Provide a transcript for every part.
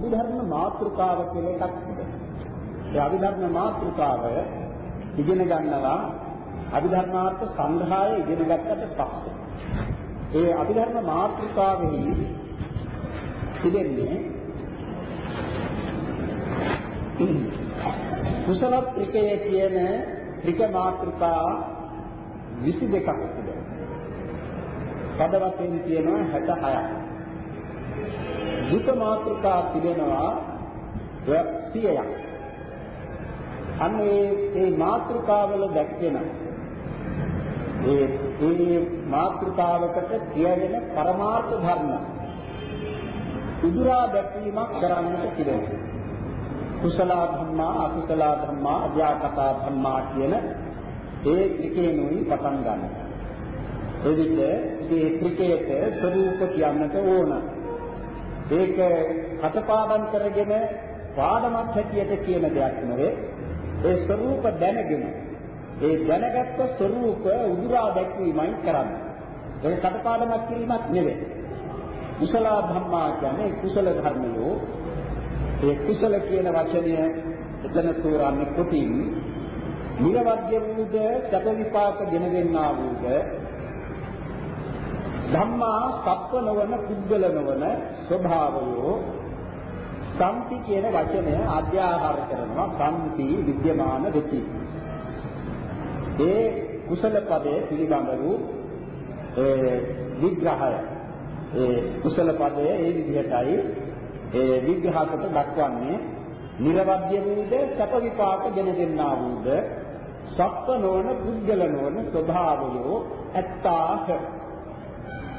අභිධර්ම මාතෘකාව කියලා එකක් තිබෙනවා. ඒ අභිධර්ම මාතෘකාව ඉගෙන ගන්නවා අභිධර්මාර්ථ සංග්‍රහය ඉගෙන ගත්තට පස්සේ. ඒ අභිධර්ම මාතෘකාවෙහි තිබෙන්නේ කුසල ත්‍රිකය කියන ත්‍රික මාත්‍රිකා 22ක් තිබෙනවා. පද වශයෙන් තියෙනවා 66ක්. දුක මාත්‍රිකා තිබෙනවා 100ක්. අන්න ඒ ඒ මාත්‍රිකාවල දැක්වෙන ඒ ඒ මාත්‍රිකාවකට කියවෙන පරමාර්ථ ධර්ම උදුරා දැක්වීමක් කරන්නට තිබෙනවා. කුසල ධම්මා අකුසල ධම්මා අධ්‍යාපතා ධම්මා කියන ඒ ත්‍රිකේණුයි පටන් ගන්න. ඒ විදිහ මේ ත්‍රිකේත ස්වરૂප කියන්නට ඕන. ඒක හතපාඩම් කරගෙන පාඩමක් හැටියට කියන දෙයක් නෙවෙයි. ඒ ස්වરૂප දැනගෙන ඒ දැනගත්ත ස්වરૂප උදුරා දැක්වීමයි කරන්නේ. ඒක කටපාඩමක් කිරීමක් නෙවෙයි. කුසල ධම්මා කියන්නේ කුසල ධර්මයෝ ඒ කුසල කියන වචනය එතන තෝරන්නේ කොටින් නිර්වද්‍ය වූද සැප විපාක ගෙන දෙන්නා වූද ධම්මා සත්ව නොවන පුද්ගල නොවන ස්වභාවයෝ සම්පි කියන වචනය අධ්‍යාහාර කරනවා සම්පි විද්‍යමාන වෙති. ඒ කුසල පදයේ පිළිබඳ වූ ඒ විග්‍රහය. ඒ කුසල පදයේ ඒ විදිහටයි ඒ විග්‍රහකට දක්වන්නේ. නිර්වද්‍ය වූද සැප විපාක ගෙන දෙන්නා වූද සත්ව නොවන පුද්ගල නොවන ස්වභාවයෝ ඇත්තාහ.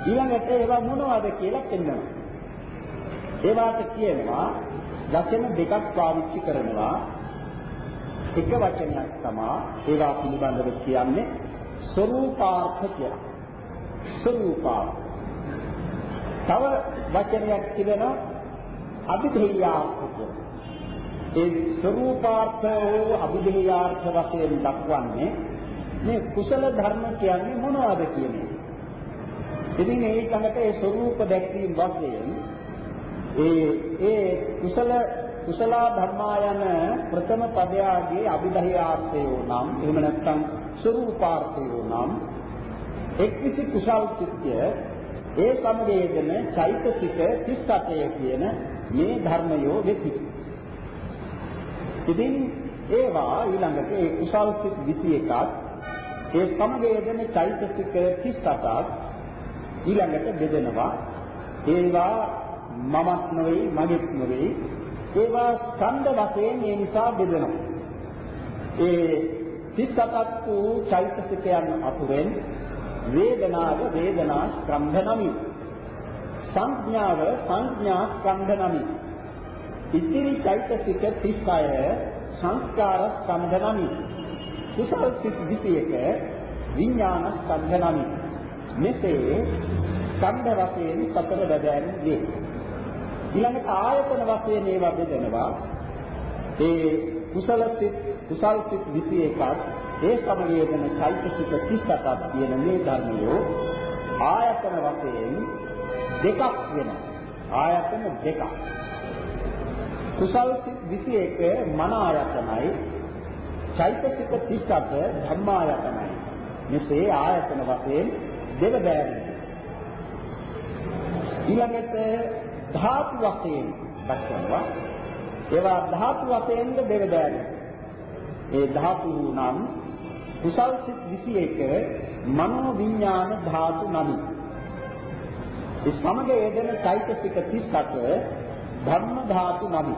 ඊළඟට ඒවා මොනවද කියලා පෙන්වනවා. ඒවාට කියනවා වචන දෙකක් පාවිච්චි කරනවා. එක වචනයක් තමයි ඒවා පිළිබඳව කියන්නේ ස්වરૂපාර්ථ කියලා. ස්වરૂපාර්ථ. තව වචනයක් තිබෙනවා අභිධේයාර්ථ කියලා. ඒ ස්වરૂපාර්ථ හෝ අභිධේයාර්ථ වශයෙන් දක්වන්නේ මේ කුසල ධර්ම කියන්නේ මොනවද කියන්නේ? එක. ඉතින් ඒකකට ඒ ස්වરૂප දැක්වීම වශයෙන් ඒ ඒ කුසල කුසල ධර්මා යන ප්‍රථම පදයාගේ අභිධේයාර්ථය නම් එහෙම නැත්නම් ස්වરૂපාර්ථය නම් එක්විසි කුසල් සිත්ය ඒ සමවේදන චෛතසික 38 කියන මේ ධර්මයෝ වෙති. ඉතින් ඒවා ඊළඟට ඒ කුසල් සිත් 21ක් ඒ සමවේදන චෛතසික 38ක් ඊළඟට බෙදෙනවා. ඒවා මමත් නෙවෙයි මගෙත් නෙවෙයි ඒවා ස්කන්ධ වශයෙන් ඒ නිසා බෙදෙනවා. ඒ 38ක් වූ චෛතසිකයන් අතුරෙන් වේදනාව වේදනා ස්කන්ධ නමි. සංඥාව සංඥා ස්කන්ධ නමි. ඉතිරි චෛතසික 36 සංස්කාර ස්කන්ධ නමි. කුසල සිත් 21 විඥාන ස්කන්ධ නමි. මෙසේ ස්කන්ධ වශයෙන් සතර බෙදෑරීම් වේ. ඊළඟට ආයතන වශයෙන් ඒවා බෙදෙනවා. ඒ කුසල සිත් කුසල් සිත් 21ක් ඒ සමවේදන චෛතසික 38ක් කියන මේ ධර්මියෝ ආයතන වශයෙන් දෙකක් වෙනවා. ආයතන දෙකක්. කුසල් 21 මන ආයතනයි චෛතසික 38 ධම්මායතනයි. මෙසේ ආයතන වශයෙන් දෙක බැහැරෙනවා. ඊළඟට ධාතු වශයෙන් දක්වනවා. ඒවා ධාතු වශයෙන්ද දෙක බැහැරෙනවා. ඒ ධාතු නම් කුසල් සිත් 21 මනෝ විඥාන ධාතු නමි. ඒ සමග යෙදෙන චෛතසික 38 ධර්ම ධාතු නමි.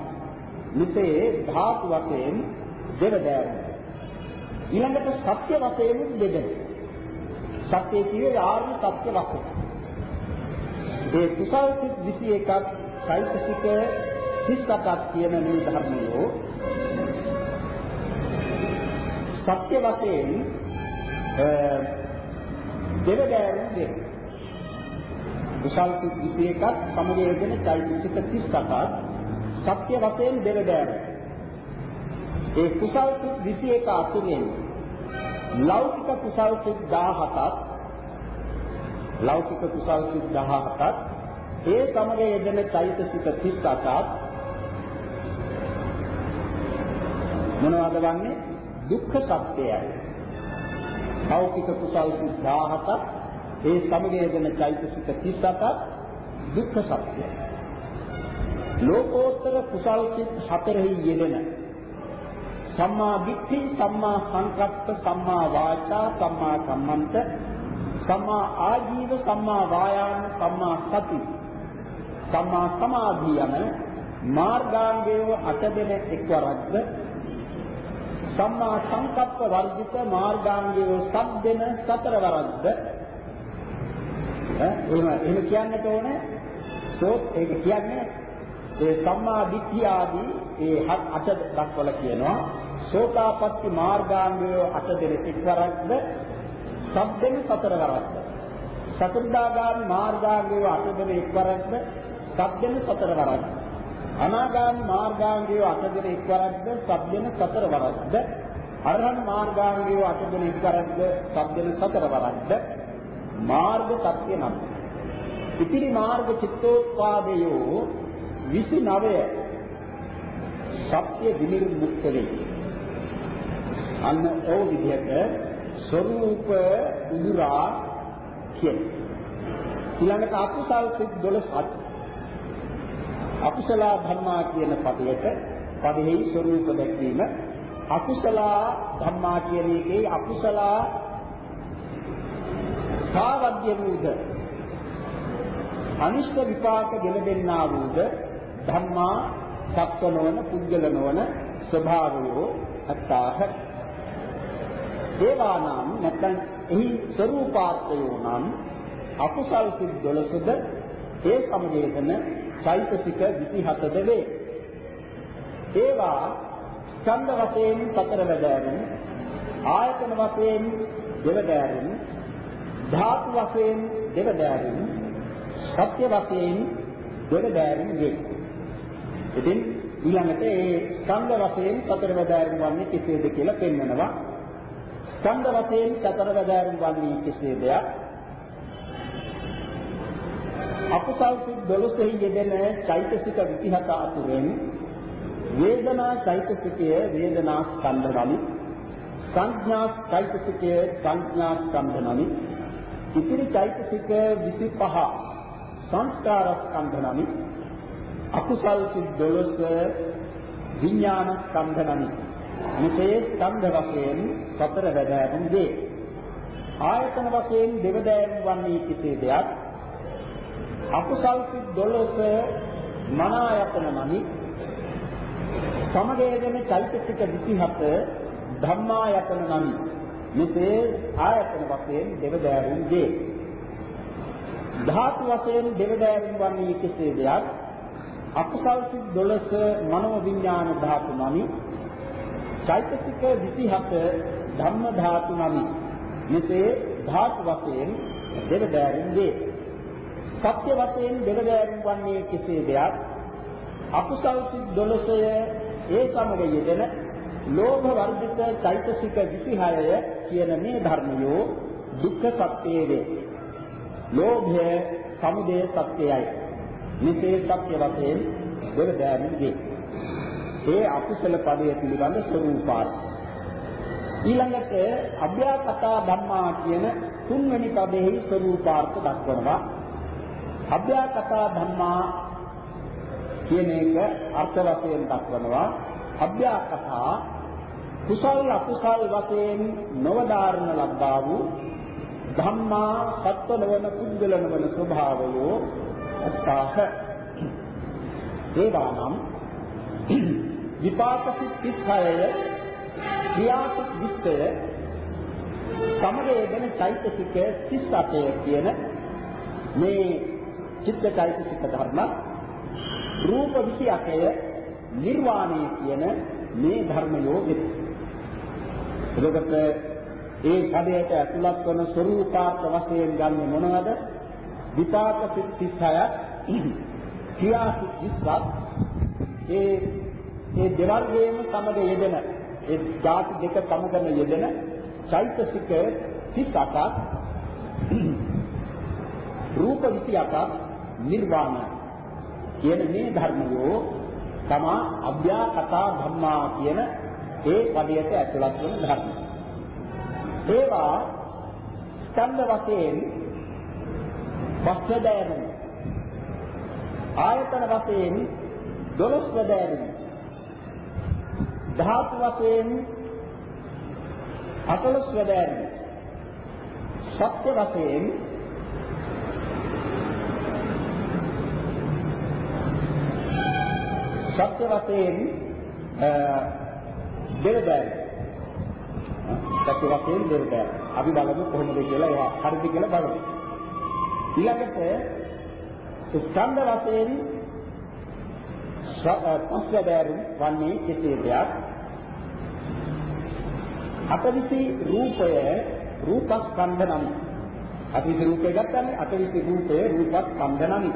මෙසේ ධාතු වශයෙන් දෙවදෑර. ඊළඟට සත්‍ය වශයෙන් දෙදෙන. සත්‍ය කියේ ආර්ය සත්‍ය වශයෙන්. ඒ කුසල් සිත් 21ක් චෛතසික 38ක් කියන මේ ධර්මයෝ සත්‍ය වශයෙන් දෙවදෑරුම් දෙක. කුසල් සිත් 21ක් සමගයගෙන චෛතසික 38ක් සත්‍ය වශයෙන් දෙවදෑරුම්. ඒ කුසල් සිත් 21 අතුරෙන් ලෞකික කුසල් සිත් 17ක් ලෞකික කුසල් සිත් 17ක් ඒ සමග යෙදෙන චෛතසික 38ක් මොනවද වන්නේ? දුක්ඛ සත්‍යයයි. ලෞකික කුසල් සිත් 17ක් ඒ සමග යෙදෙන චෛතසික 38ක් දුක්ඛ සත්‍යයි ලෝකෝත්තර කුසල් සිත් 4 යෙදෙන සම්මා දිට්ඨි සම්මා සංකප්ප සම්මා වාචා සම්මා කම්මන්ත සම්මා ආජීව සම්මා වායාම සම්මා සති සම්මා සමාධිය යන මාර්ගාංගයව අට දෙන එක්වරක්ද සම්මා සංකප්ප වර්ජිත මාර්ගාංගයව සත් දෙන සතර වරක්ද ඈ එහෙම එහෙම කියන්නට ඕනේ. සෝත් ඒක කියන්නේ ඒ සම්මා දිට්ඨිය ආදී ඒ හත් අට දක්වලා කියනවා. සෝතාපට්ටි මාර්ගාංගය අට දෙන එක්වරක්ද සබ්දෙන සතර වරක්ද සතරදාගාමි මාර්ගාංගය අට දෙන එක්වරක්ද සබ්දෙන සතර වරක්ද අනාගාමි මාර්ගාංගය අට දෙන එක්වරක්ද සබ්දෙන සතර වරක්ද අරහත් මාර්ගාංගය අට දෙන එක්වරක්ද සබ්දෙන සතර වරක්ද මාර්ග සත්‍ය නම්. ඉතිරි මාර්ග චිත්තෝත්පාදයෝ 29 සත්‍ය විනිර්මුක්ත වේ. අන්න ඒ විදිහට ස්වરૂප උදුරා කියන. ඊළඟට අකුසල් සිත් 12ක් අකුසල ධර්මා කියන පදයට පදෙහි ස්වરૂප දැක්වීම. අකුසල ධම්මා කියන එකේ අකුසල සාවද්‍ය වූද අනිෂ්ඨ විපාක ගෙන දෙන්නා වූද ධම්මා සත්ව නොවන පුද්ගල නොවන ස්වභාවයෝ අත්තාහ ඒවා නම් නැත්නම් එහි ස්වરૂපාර්ථයෝ නම් අකුසල් සිත් 12ද ඒ සමගයේදන චෛතසික 27ද වේ ඒවා ඡන්ද වශයෙන් සතර වැදෑරුම් ආයතන වශයෙන් දෙවදෑරුම් ධාතු වශයෙන් දෙවදෑරුම් සත්‍ය වශයෙන් දෙවදෑරුම් වේ ඉතින් ඊළඟට ඒ ස්කන්ධ වශයෙන් සතර වැදෑරුම් වන්නේ කෙසේද කියලා පෙන්වනවා. ස්කන්ධ වශයෙන් සතර වැදෑරුම් වන්නේ කෙසේද? අකුසල් සිත් 12 යෙදෙන චෛතසික 27 අතුරෙන් වේදනා චෛතසිකය වේදනා ස්කන්ධ නමි සංඥා චෛතසිකය සංඥා ස්කන්ධ නමි ඉතිරි චෛතසික 25 සංස්කාර ස්කන්ධ නමි අකුසල් සිත් 12 විඥාන ස්කන්ධ නමි. මෙසේ ස්කන්ධ වශයෙන් සතර වැදෑරුම් වේ. ආයතන වශයෙන් දෙවදෑරුම් වන්නේ කිසේ දෙයක් අකුසල් සිත් 12 මන ආයතන නමි. සමගයගෙන චෛතසික 27 ධම්මායතන නමි. මෙසේ ආයතන වශයෙන් දෙවදෑරුම් වේ. ධාතු වශයෙන් දෙවදෑරුම් වන්නේ කෙසේ දෙයක් අකුසල් සිත් 12 මනෝ විඥාන ධාතු නමි චෛතසික 27 ධම්ම ධාතු නමි මෙසේ ධාතු වශයෙන් දෙවදෑරින් වේ සත්‍ය වශයෙන් දෙවදෑරින් වන්නේ කෙසේ දෙයක් අකුසල් සිත් 12 ඒ සමග යෙදෙන ලෝභ වර්ධිත චෛතසික 26 කියන මේ ධර්මයෝ දුක්ඛ සත්‍යයේ වේ ලෝභය සමුදය සත්‍යයයි මෙසේ සත්‍ය වශයෙන් දෙව දෑමින් වේ. ඒ අකුසල පදයේ පිළිබඳ ස්වરૂපාර්ථ. ඊළඟට අභ්‍යාකතා ධම්මා කියන තුන්වෙනි පදයේ ස්වરૂපාර්ථ දක්වනවා. අභ්‍යාකතා ධම්මා කියන එක අර්ථ වශයෙන් දක්වනවා. අභ්‍යාකතා කුසල අකුසල් වශයෙන් නවදාරණ ලබ්බා වූ ධම්මා සත්ව නොවන පුද්ගල නොවන ස්වභාවයෝ අත්තාහ ඒවා නම් විපාක සිත් 36 ක්‍රියාසිත 20 සමගයගෙන චෛතසික 38 කියන මේ චිත්ත චෛතසික ධර්ම රූප 28 නිර්වාණය කියන මේ ධර්මයෝ වෙත. එතකොට ඒ පදයට ඇතුළත් වන ස්වરૂපාර්ථ වශයෙන් ගන්නේ මොනවද? විපාක සිත් 36 ක්‍රියා සිත් 20ක් ඒ ඒ දෙවල් වේම සමග යෙදෙන ඒ ධාතු දෙක සමගම යෙදෙන චෛතසික 38ක් රූප 28ක් නිර්වාණ කියන මේ ධර්මයෝ තමා අභ්‍යාකතා ධම්මා කියන ඒ පඩියට ඇතුළත් වන ධර්ම. ඒවා ස්කන්ධ වශයෙන් වස්ත්‍රදෑරුම ආයතන වශයෙන් 12 දෑරුම ධාතු වශයෙන් 14 දෑරුම සත්‍ය වශයෙන් සත්‍ය වශයෙන් දෙවදෑරුම සත්‍ය වශයෙන් දෙවදෑරුම අපි බලමු කොහොමද කියලා ඒවා හරිද කියලා බලමු. ඊළඟට ස්කන්ධ වශයෙන් පස්වැදෑරුම් වන්නේ කෙසේදයක් අතවිසි රූපය රූපස්කන්ධ නමි අතවිසි රූපය ගත්තන්නේ අතවිසි රූපය රූපස්කන්ධ නමි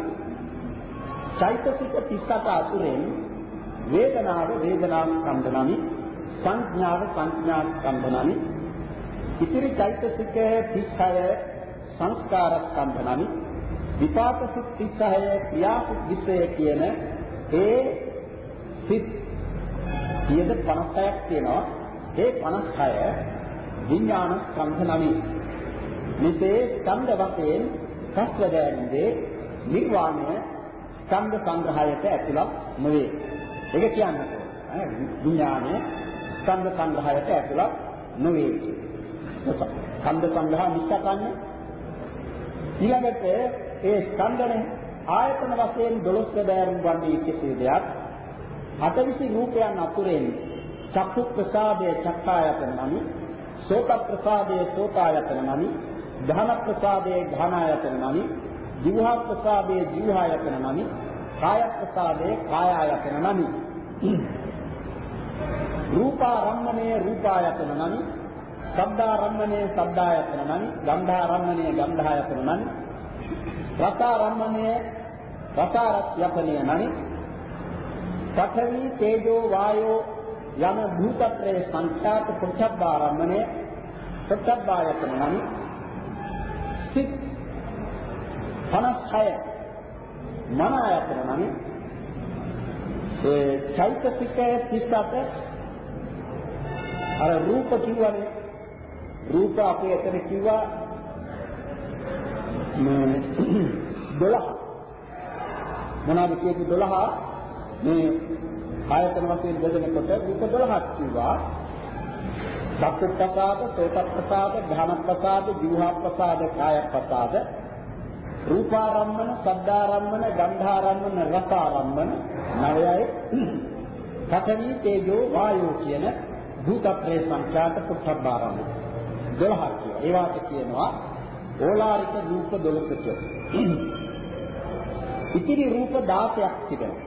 චෛතසික 38 අතුරෙන් වේදනාව වේදනාස්කන්ධ නමි සංඥාව සංඥාස්කන්ධ නමි ඉතිරි චෛතසික 36 සංස්කාරස්කන්ධ නමි විපාක සිත් 36 ක්‍රියා සිත් 20 කියන ඒ සිත් 56ක් තියෙනවා. ඒ 56 විඥාන ස්කන්ධ නමි මෙසේ ස්කන්ධ වශයෙන් සස්වදයන්ගේ නිර්වාණය ස්කන්ධ සංග්‍රහයට ඇතුළත් නොවේ. ඒක කියන්නේ විඥානය ස්කන්ධ සංග්‍රහයට ඇතුළත් නොවේ. ස්කන්ධ සංග්‍රහ නිස්සකන්නේ ඊළඟට ඒ ස්කන්ධනේ ආයතන වශයෙන් 12 බෑරුම් වන්නේ කෙසේ දෙයක් අටවිසි රූපයන් අතුරෙන් චක්කු ප්‍රසාදයේ චක්කායතන නමි. සෝත ප්‍රසාදයේ සෝතායතන නමි. ධාන ප්‍රසාදයේ ධානායතන නමි. ජීවහා ප්‍රසාදයේ ජීවහායතන නමි. කාය ප්‍රසාදයේ කායායතන නමි. රූපාරම්මණය රූපායතන නමි. ශබ්දාරම්මණය ශබ්දායතන නමි. ගන්ධාරම්මණය ගන්ධායතන නමි. රසාරම්මණය රසාරත්‍යපනය නමි. පඨවි තේජෝ වායෝ යන භූතත්‍රයේ සංඛ්‍යාත පොච්චබ්බාරම්මණය පොච්චබ්බායතන නමි සිත් 56 මන ආයතන නමි ඒ චෛතසික 38 අර රූප කිව්වනේ. රූප අපේ එතන කිව්වා මේ 12 මොනවාද කියපු 12 මේ ආයතන වශයෙන් බෙදෙනකොට රූප 12ක් කිව්වා චක්කුප්පසාද, සෝතප්පසාද, ධානප්පසාද, ජීවහප්පසාද, කායප්පසාද, රූපාරම්මන, සද්දාරම්මන, ගන්ධාරම්මන, රසාරම්මන නවයයි පඨවි තේජෝ වායෝ කියන භූතත්‍රේ සංඛ්‍යාත පුත්තබ්බාරම්මන 12ක් කියනවා. ඒවාට කියනවා ඕලාරික රූප 12ක. ඉතිරි රූප 16ක් තිබෙනවා.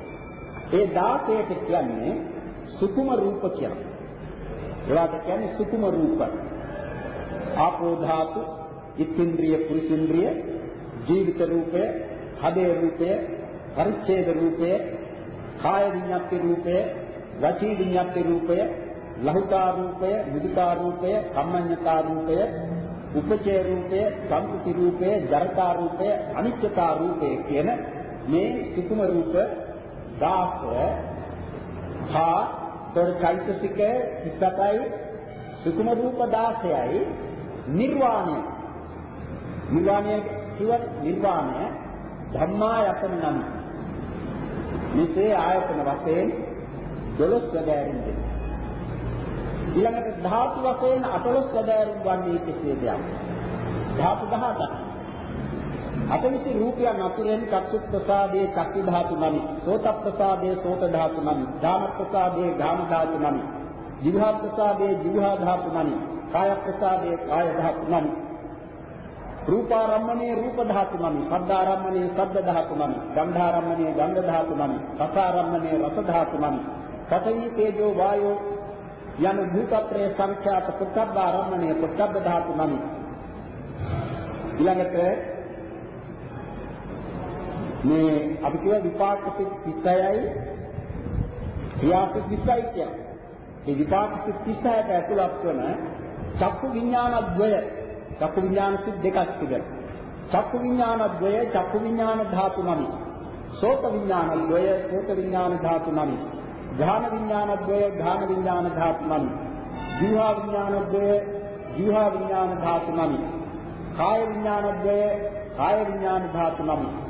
ඒ 16ට කියන්නේ සුකුම රූප කියලා. ඒවාට කියන්නේ සුකුම රූප. ආපෝ ධාතු, ඉත්ත්‍ින්ද්‍රිය, පුරිසින්ද්‍රිය, ජීවිත රූපය, හදේ රූපය, පරිච්ඡේද රූපය, කාය විඤ්ඤාති රූපය, වචී විඤ්ඤාති රූපය, ලහුතා රූපය, විදුතා රූපය, කම්මඤ්ඤතා රූපය, උපචේ රූපය, සම්පති රූපය, ජරතා රූපය, අනිත්‍යතා රූපය කියන මේ සුකුම රූප 16 හා තොරචෛතසික 27යි සුකුම රූප 16යි නිර්වාණය නිර්වාණය කිව්වත් නිර්වාණය ධම්මායතන නම් මෙසේ ආයතන වශයෙන් 12 බැරින් දෙනවා ඊළඟට ධාතු වශයෙන් 14 සැදෑරුම් වන්නේ කෙසේද යන්නේ. ධාතු 17ක්. අතවිසි රූපයන් අතුරෙන් චක්කු ප්‍රසාදයේ චක්කු ධාතු නමි. සෝත ප්‍රසාදයේ සෝත ධාතු නමි. ධාන ප්‍රසාදයේ ධාන ධාතු නමි. ජීවහා ප්‍රසාදයේ ජීවහා ධාතු නමි. කාය ප්‍රසාදයේ කාය ධාතු නමි. රූපාරම්මණේ රූප ධාතු නමි. ශබ්දාරම්මණේ ශබ්ද ධාතු නමි. ගන්ධාරම්මණේ ගන්ධ ධාතු නමි. රසාරම්මණේ රස ධාතු නමි. පඨවි තේජෝ වායෝ යන භූතත්‍රයේ සංඛ්‍යාත පුත්තබ්බ ආරම්මණය පුත්තබ්බ ධාතු නමි. ඊළඟට මේ අපි කියව විපාක සිත් 30යි ක්‍රියාසිත 20යි කියන්නේ. මේ විපාක සිත් 30ට ඇතුළත් වන චක්කු විඥානද්වය චක්කු විඥාන සිත් දෙකක් තිබෙනවා. චක්කු විඥානද්වය චක්කු විඥාන ධාතු නමි. සෝත විඥානද්වය සෝත විඥාන ධාතු නමි. ඥාන විඥානද්වය ඥාන විඥාන ධාතු නමි. ජීවා විඥානද්වය ජීවා විඥාන ධාතු නමි. කාය විඥානද්වය කාය විඥාන ධාතු නමි.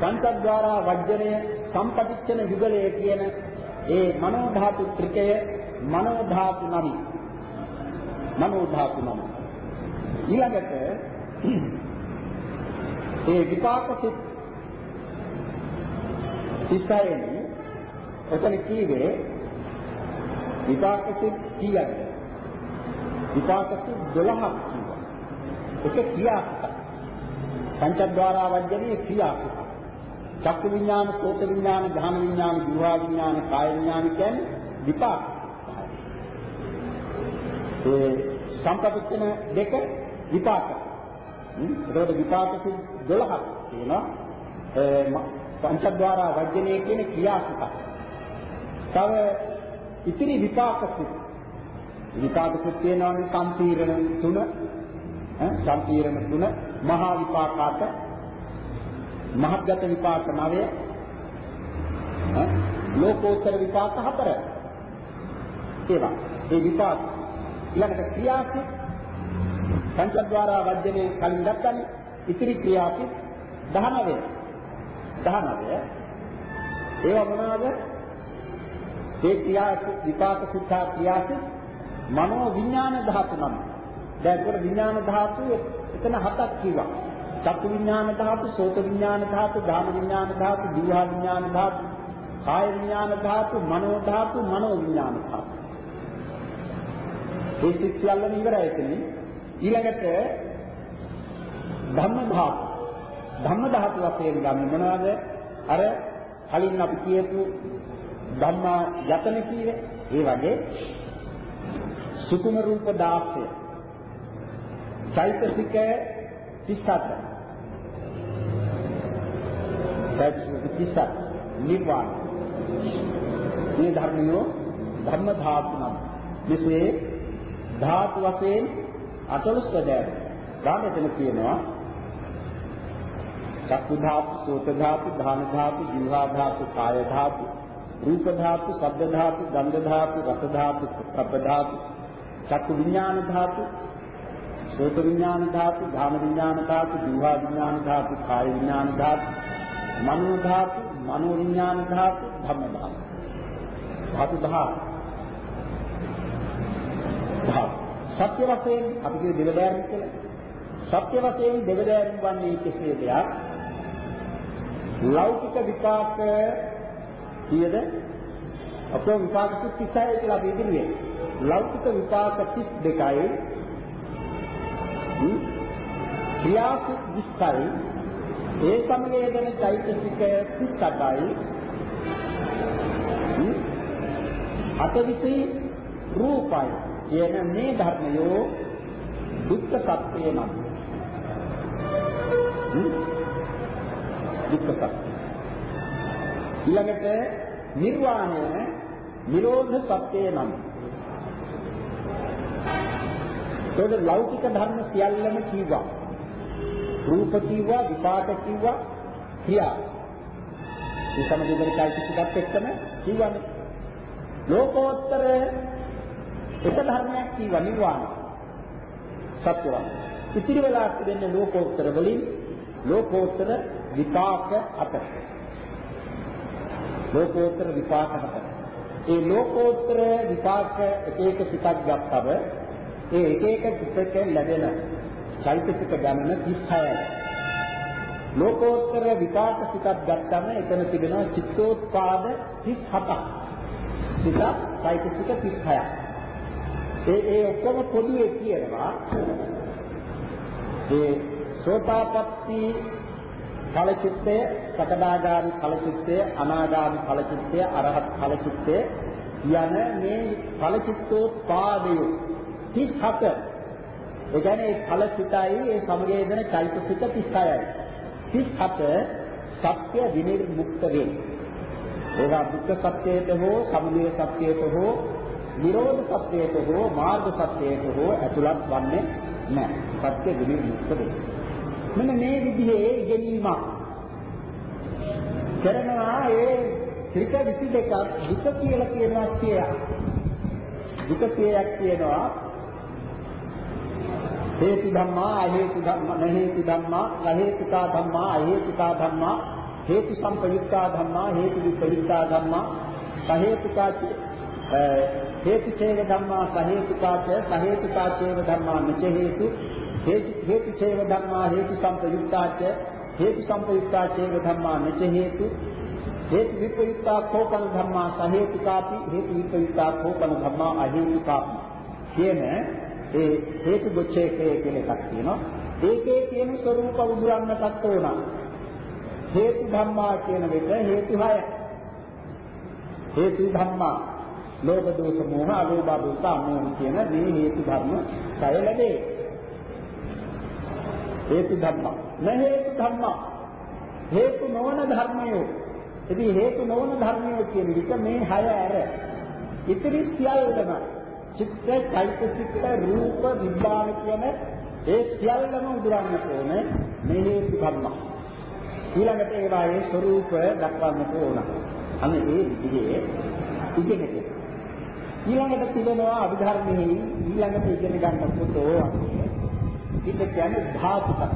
පංචද්වාරා වජ්ජනය සම්පටිච්ඡන යුගලය කියන ඒ මනෝ ධාතු ත්‍රිකය මනෝ ධාතු නමි. මනෝ ධාතු නමි. ඊළඟට ඒ විපාක සිත් සිතයෙන් එතන කීවේ විපාක සිත් කීයද? විපාක සිත් 12ක් කිව්වා. ඒක ක්‍රියාත්මක. පංචද්වාරා වජ්ජනීය ක්‍රියාත්මක. චක්කු විඥාන, සෝත විඥාන, ධාන විඥාන, ජීවා විඥාන, කාය විඥාන කියන්නේ විපාක. ඒ සම්පතිච්ඡන දෙක විපාක. ඒකට විපාක සිත් 12ක් තියෙනවා. පංචද්වාරා වර්ජනයේ කියන ක්‍රියාසික. තව ඉතිරි විපාක සිත් විපාක සිත් තියෙනවානේ සම්පීරණ තුන ඈ සම්පීරණ තුන මහා විපාකාත මහත්ගත විපාක නවය. ඈ? ලෝකෝත්තර විපාක හතර. ඒවා. ඒ විපාක ඊළඟට ක්‍රියාසිත පංචද්වාරා වර්ජනයේ කලින් දැක්කනේ ඉතිරි ක්‍රියාසිත 19 19 ඒවා මොනවාද? ඒ ක්‍රියා විපාක සිතා ක්‍රියාසි මනෝ විඥාන ධාතු නම්. දැන් ඒකට විඥාන ධාතු එතන හතක් කිව්වා. චක්කු විඥාන ධාතු, සෝත විඥාන ධාතු, ධාම විඥාන ධාතු, දිවහා විඥාන ධාතු, කාය විඥාන ධාතු, මනෝ ධාතු, මනෝ විඥාන ධාතු. ඒ සිත් සියල්ලම ඉවරයි එතනින්. ඊළඟට ධම්ම ධාතු ධම්ම ධාතු වශයෙන් ගන්න මොනවද? අර කලින් අපි කියපු ධම්මා යතන කීවේ. ඒ වගේ සුකුම රූප 16. චෛතසික 37. චෛතසික 37 නිර්වාණ. මේ ධර්මියෝ ධම්ම ධාතු නම්. මෙසේ ධාතු වශයෙන් අටලොස් පදයක්. ගාමෙතන කියනවා චක්කු ධාතු, සෝත ධාතු, ධාන ධාතු, ජීවා ධාතු, කාය ධාතු, රූප ධාතු, ශබ්ද ධාතු, ගන්ධ ධාතු, රස ධාතු, පොට්ටබ්බ ධාතු, චක්කු විඥාන ධාතු, සෝත විඥාන ධාතු, ධාන විඥාන ධාතු, ජීවා විඥාන ධාතු, කාය විඥාන ධාතු, මනෝ ධාතු, මනෝ විඥාන ධාතු, ධම්ම ධාතු. ධාතු ධාතු. ධාතු. සත්‍ය වශයෙන් අපි කියන දෙවදෑරුම් කියලා. සත්‍ය වශයෙන් දෙවදෑරුම් වන්නේ කෙසේදයක්? ලෞකික විපාක කීයද? අපෝ විපාක 36 කියලා අපි ඉදිරියේ. ලෞකික විපාක 32යි. ක්‍රියාසු 20යි. ඒ සමගයේගෙන චෛතසික 38යි. අතවිසි රූපයි කියන මේ ධර්මයෝ දුක්ඛ සත්‍යය නම් දුක්ඛ සත්‍ය. ඊළඟට නිර්වාණය නිරෝධ සත්‍යය නම්. ඒකද ලෞකික ධර්ම සියල්ලම කීවා. රූප කීවා, විපාක කීවා, ක්‍රියා. මේ සමගින් කල්පිතත් එක්කම කීවානේ. ලෝකෝත්තර එක ධර්මයක් කීවා නිර්වාණය. සත්‍යවත්. ඉතිරි වෙලා තිබෙන්නේ ලෝකෝත්තර වලින් ලෝකෝත්තර විපාක හතර. ලෝකෝත්තර විපාක හතර. ඒ ලෝකෝත්තර විපාක එක එක සිතක් ගත්තම ඒ එක එක සිතක ලැබෙන චෛතසික ගණන 36යි. ලෝකෝත්තර විපාක සිතක් ගත්තම එතන තිබෙනවා චිත්තෝත්පාද 37ක්. සිත චෛතසික 36ක්. ඒ ඒ ඔක්කොම පොදුවේ කියනවා ඒ සෝතාපට්ටි ඵල චිත්තය, සකදාගාමි ඵල චිත්තය, අනාගාමි ඵල චිත්තය, අරහත් ඵල චිත්තය යන මේ ඵල චිත්තෝත්පාදය 37. ඒ කියන්නේ ඒ ඵල චිතයි ඒ සමගයේදෙන චෛතසික 36යි. 37 සත්‍ය විනිර්මුක්ත වේ. ඒවා දුක්ඛ සත්‍යයට හෝ සමුදය සත්‍යයට හෝ නිරෝධ සත්‍යයට හෝ මාර්ග සත්‍යයට හෝ ඇතුළත් වන්නේ නැහැ. සත්‍ය විනිර්මුක්ත වේ. මෙන්න මේ විදිහේ ඉගෙනීමක් කරනවා ඒ ත්‍රික 22ක් දුක කියලා කියනවා කියා. දුක කියක් කියනවා හේතු ධම්මා අහේතු ධම්මා නහේතු ධම්මා අහේතුකා ධම්මා අහේතුකා ධම්මා හේතු සම්පයුක්තා ධම්මා හේතු විපයුක්තා ධම්මා සහේතුකා හේතු චේව ධම්මා සහේතුකාච සහේතුකාචේව ධම්මා නච හේතු හේතු හේතු චේව ධම්මා හේතු සම්පයුක්තාච හේතු සම්පයුක්තාචේව ධම්මා නච හේතු හේතු විපයුක්තා කෝපන ධම්මා සහේතුකාපි හේතු විපයුක්තා කෝපන ධම්මා අහේතුකාපි කියන ඒ හේතු ගොච්ඡේකය කියන එකක් තියෙනවා ඒකේ තියෙන ස්වરૂප උදුරන්නටත් ඕන හේතු ධම්මා කියන එක හේතු හය හේතු ධම්මා ලෝභ දෝෂ මෝහ අලෝභ දෝෂ අමෝහ කියන මේ හේතු ධර්ම කය ලැබේ. හේතු ධර්ම. න හේතු ධර්ම. හේතු නොවන ධර්මයෝ. ඉතින් හේතු නොවන ධර්මයෝ කියන විට මේ හය ඇර ඉතිරි සියල්ලම චිත්ත, චෛතසික, රූප, විඥාන කියන ඒ සියල්ලම උදුරන්නට ඕනේ මේ හේතු ධර්ම. ඊළඟට ඒවායේ ස්වરૂප දක්වන්නට ඕන. අන්න ඒ විදිහේ ඉගෙනගෙන ඊළඟට තිබෙනවා අභිධර්මයේ ඊළඟට ඉගෙන ගන්න පොතෝ පිට කියන්නේ ධාතු කතා.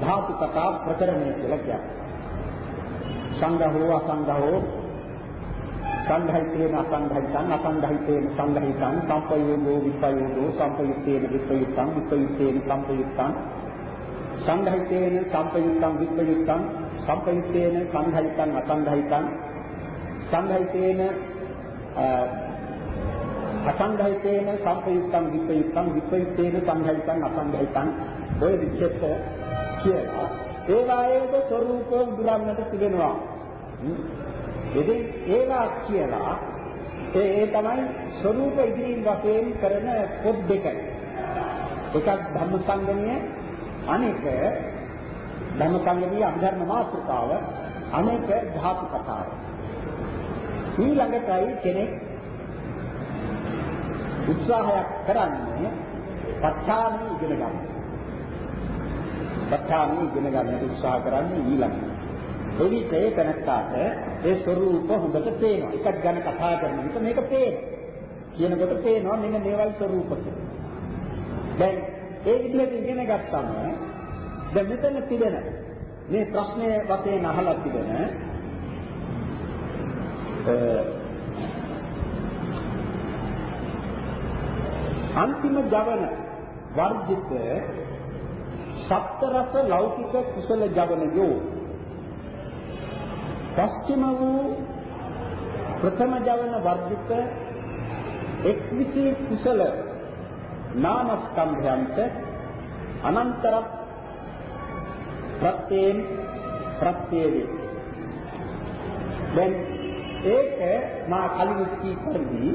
ධාතු කතා ප්‍රකරණය කියලා කියන්නේ. සංඝහෝ අසංඝහෝ සංඝහිතේන අසංඝහිතං අසංඝහිතේන සංඝහිතං සම්පයෝගෝ විපයෝගෝ සම්පයුත්තේන විපයුත්තං විපයුත්තේන සම්පයුත්තං. සංඝහිතේන සම්පයුත්තං විපයුත්තං. සම්පයුත්තේන සංඝහිතං අසංඝහිතං සංඝහිතේන අසංඝයිතේන සම්පයුක්තං විපයුක්තං විපයුක්තේන සංඝයිතං අසංඝයිතං. ඔය විචෙත් කියලා ඒ වායේද ස්වરૂප දුරන්නට තිබෙනවා. ඉතින් ඒවා කියලා ඒ ඒ තමයි ස්වરૂප ඉදිරින් වශයෙන් කරන පොත් දෙක එකක් ධම්ම සංගමයේ අනෙක ධම්ම සංගමයේ අභිධර්ම මාතෘකාව අනෙක ධාතු කතාව ඊළඟටයි කෙනෙක් උත්සාහයක් කරන්නේ පච්චාමි ඉගෙන ගන්න. පච්චාමි ඉගෙන ගන්න උත්සාහ කරන්නේ ඊළඟ. එවිට ඒ තැනට ඒ ස්වરૂප හොඳට පේනවා. එකක් ගැන කතා කරන විට මේක පේනවා. කියනකොට පේනවා මෙන්න මේවයි ස්වરૂප දැන් ඒ විදිහට ඉගෙන ගත්තම දැන් මෙතන තිබෙන මේ ප්‍රශ්නය වශයෙන් අහලා තිබෙන අන්තිම ජවන වර්ජිත සප්තරස ලෞකික කුසල ජවනයෝ පස්චිම වූ ප්‍රථම ජවන වර්ජිත එක්විසී කුසල නාමස්කන්ධයන්ට අනන්තර ප්‍රත්‍යයෙන් ප්‍රත්‍යයේ දැන් ඒක මා කලින් කී පරිදි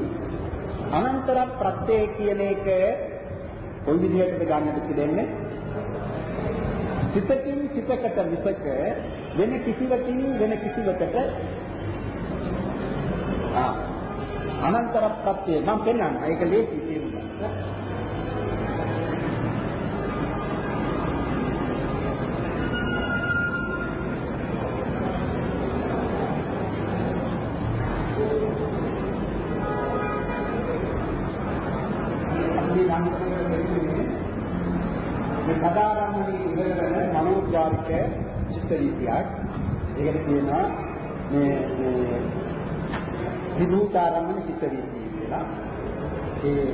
අනන්තර ප්‍රත්‍යය කියන එක කොයි විදිහටද ගන්නද කියන්නේ? සිතකින් සිතකට මිසක වෙන කිසිවකින් වෙන කිසිවකට ආ අනන්තර ප්‍රත්‍යය මම පෙන්නන්න ඒක ලේසි විදියක්. ඒකට කියනවා මේ මේ විභූතාරම්මන චිත්ත වීතිය කියලා. ඒ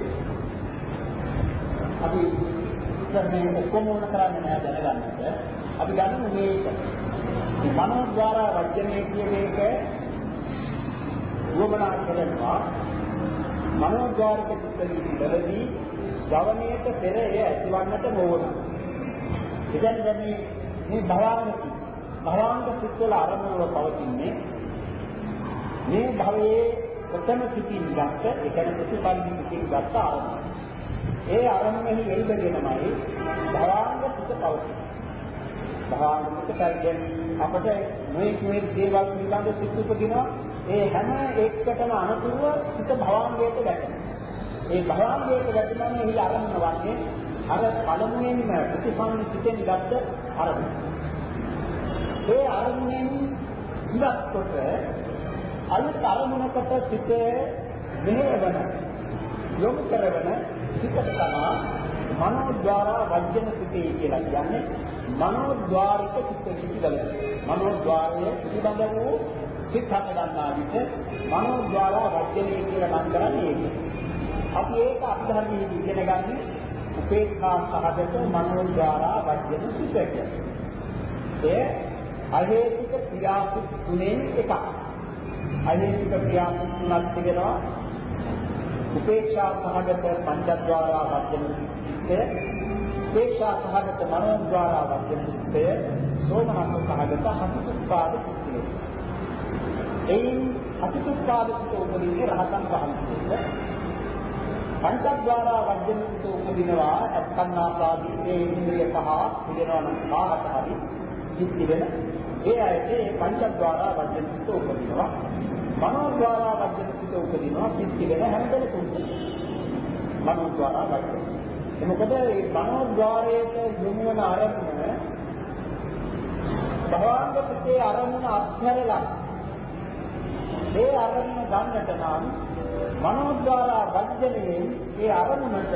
අපි ඉස්සරනේ ඔක්කොම ඕන කරන්නේ නැහැ දැනගන්නට. අපි ගන්න මේක. මේ මනෝද්වාර වචනේ කියන එක වමනා කරනවා මනෝද්වාරික චිත්ත වීතිවලදී ගවණයට පෙර එය ඇතිවන්නට ඕන. එදැන් දැන් මේ භවංග භවංග සිත්වල අරමුණව පවතින්නේ මේ භවයේ ප්‍රථම සිතින් ගත්ත ඒ කියන්නේ ප්‍රතිපල්ලි සිතින් ගත්ත අරමුණ. ඒ අරමුණෙහි එල්බගෙනමයි භවංග සිත පවතින්නේ. භවංග සිත කියන්නේ අපට මේ මේ දේවල් පිළිබඳ සිත් උපදිනවා ඒ හැම එකකටම අනුතුරුව සිත භවංගයට වැටෙනවා. ඒ භවංගයට වැටෙනම එහි අරමුණ වන්නේ අර පළමුවෙන්ම ප්‍රතිපන්න සිතෙන් ගත්ත අරමුණ. ඒ අරමුණෙන් ඉවත් කොට අලුත් අරමුණකට සිත මෙහෙවන යොමු කරවන සිතට තමයි මනෝද්වාරා වජ්ජන සිතේ කියලා කියන්නේ මනෝද්වාරික සිත විචිදල මනෝද්වාරය පිළිබඳ වූ සිත හට ගන්නා විට මනෝද්වාරා වජ්ජනේ කියලා නම් කරන්නේ ඒක. අපි ඒක අභිධර්මයේ ඉගෙන ගන්න උපේක්ඛා සහගත මනෝද්වාරා වජ්ජන සිත කියන්නේ. ඒ අහේතුක ක්‍රියාසුත් තුනෙන් එකක්. අහේතුක ක්‍රියාසුත් තුනක් තිබෙනවා. උපේක්ෂා සහගත පංචද්වාරා වජ්ජන සිතය, උපේක්ෂා සහගත මනෝද්වාරා වජ්ජන සිතය, සෝමනස්ස සහගත හසුත්පාද සිතය. එයින් හසුත්පාද සිත උපදින්නේ රහතන් වහන්සේට පංචද්වාරා වජ්ජන සිත උපදිනවා අත්කන්නාසාදී ඒ ඉන්ද්‍රිය පහ පිළිනවා නම් පහකට හරි සිත් තිබෙන ඒ ඇයට ඒ පංචද්වාරා වජ්ජන සිත උපදිනවා. මනෝද්වාරා වජ්ජන සිත උපදිනවා සිත් තිබෙන හැම දෙයක්ම මනෝද්වාරා වජ්ජන එමොකද මේ මනෝද්වාරයට යොමු වන අරමුණ භවංග පිටේ අරමුණ අත්හැරලා ඒ අරමුණ ගන්නට නම් මනෝද්වාරා වජ්ජනයෙන් ඒ අරමුණට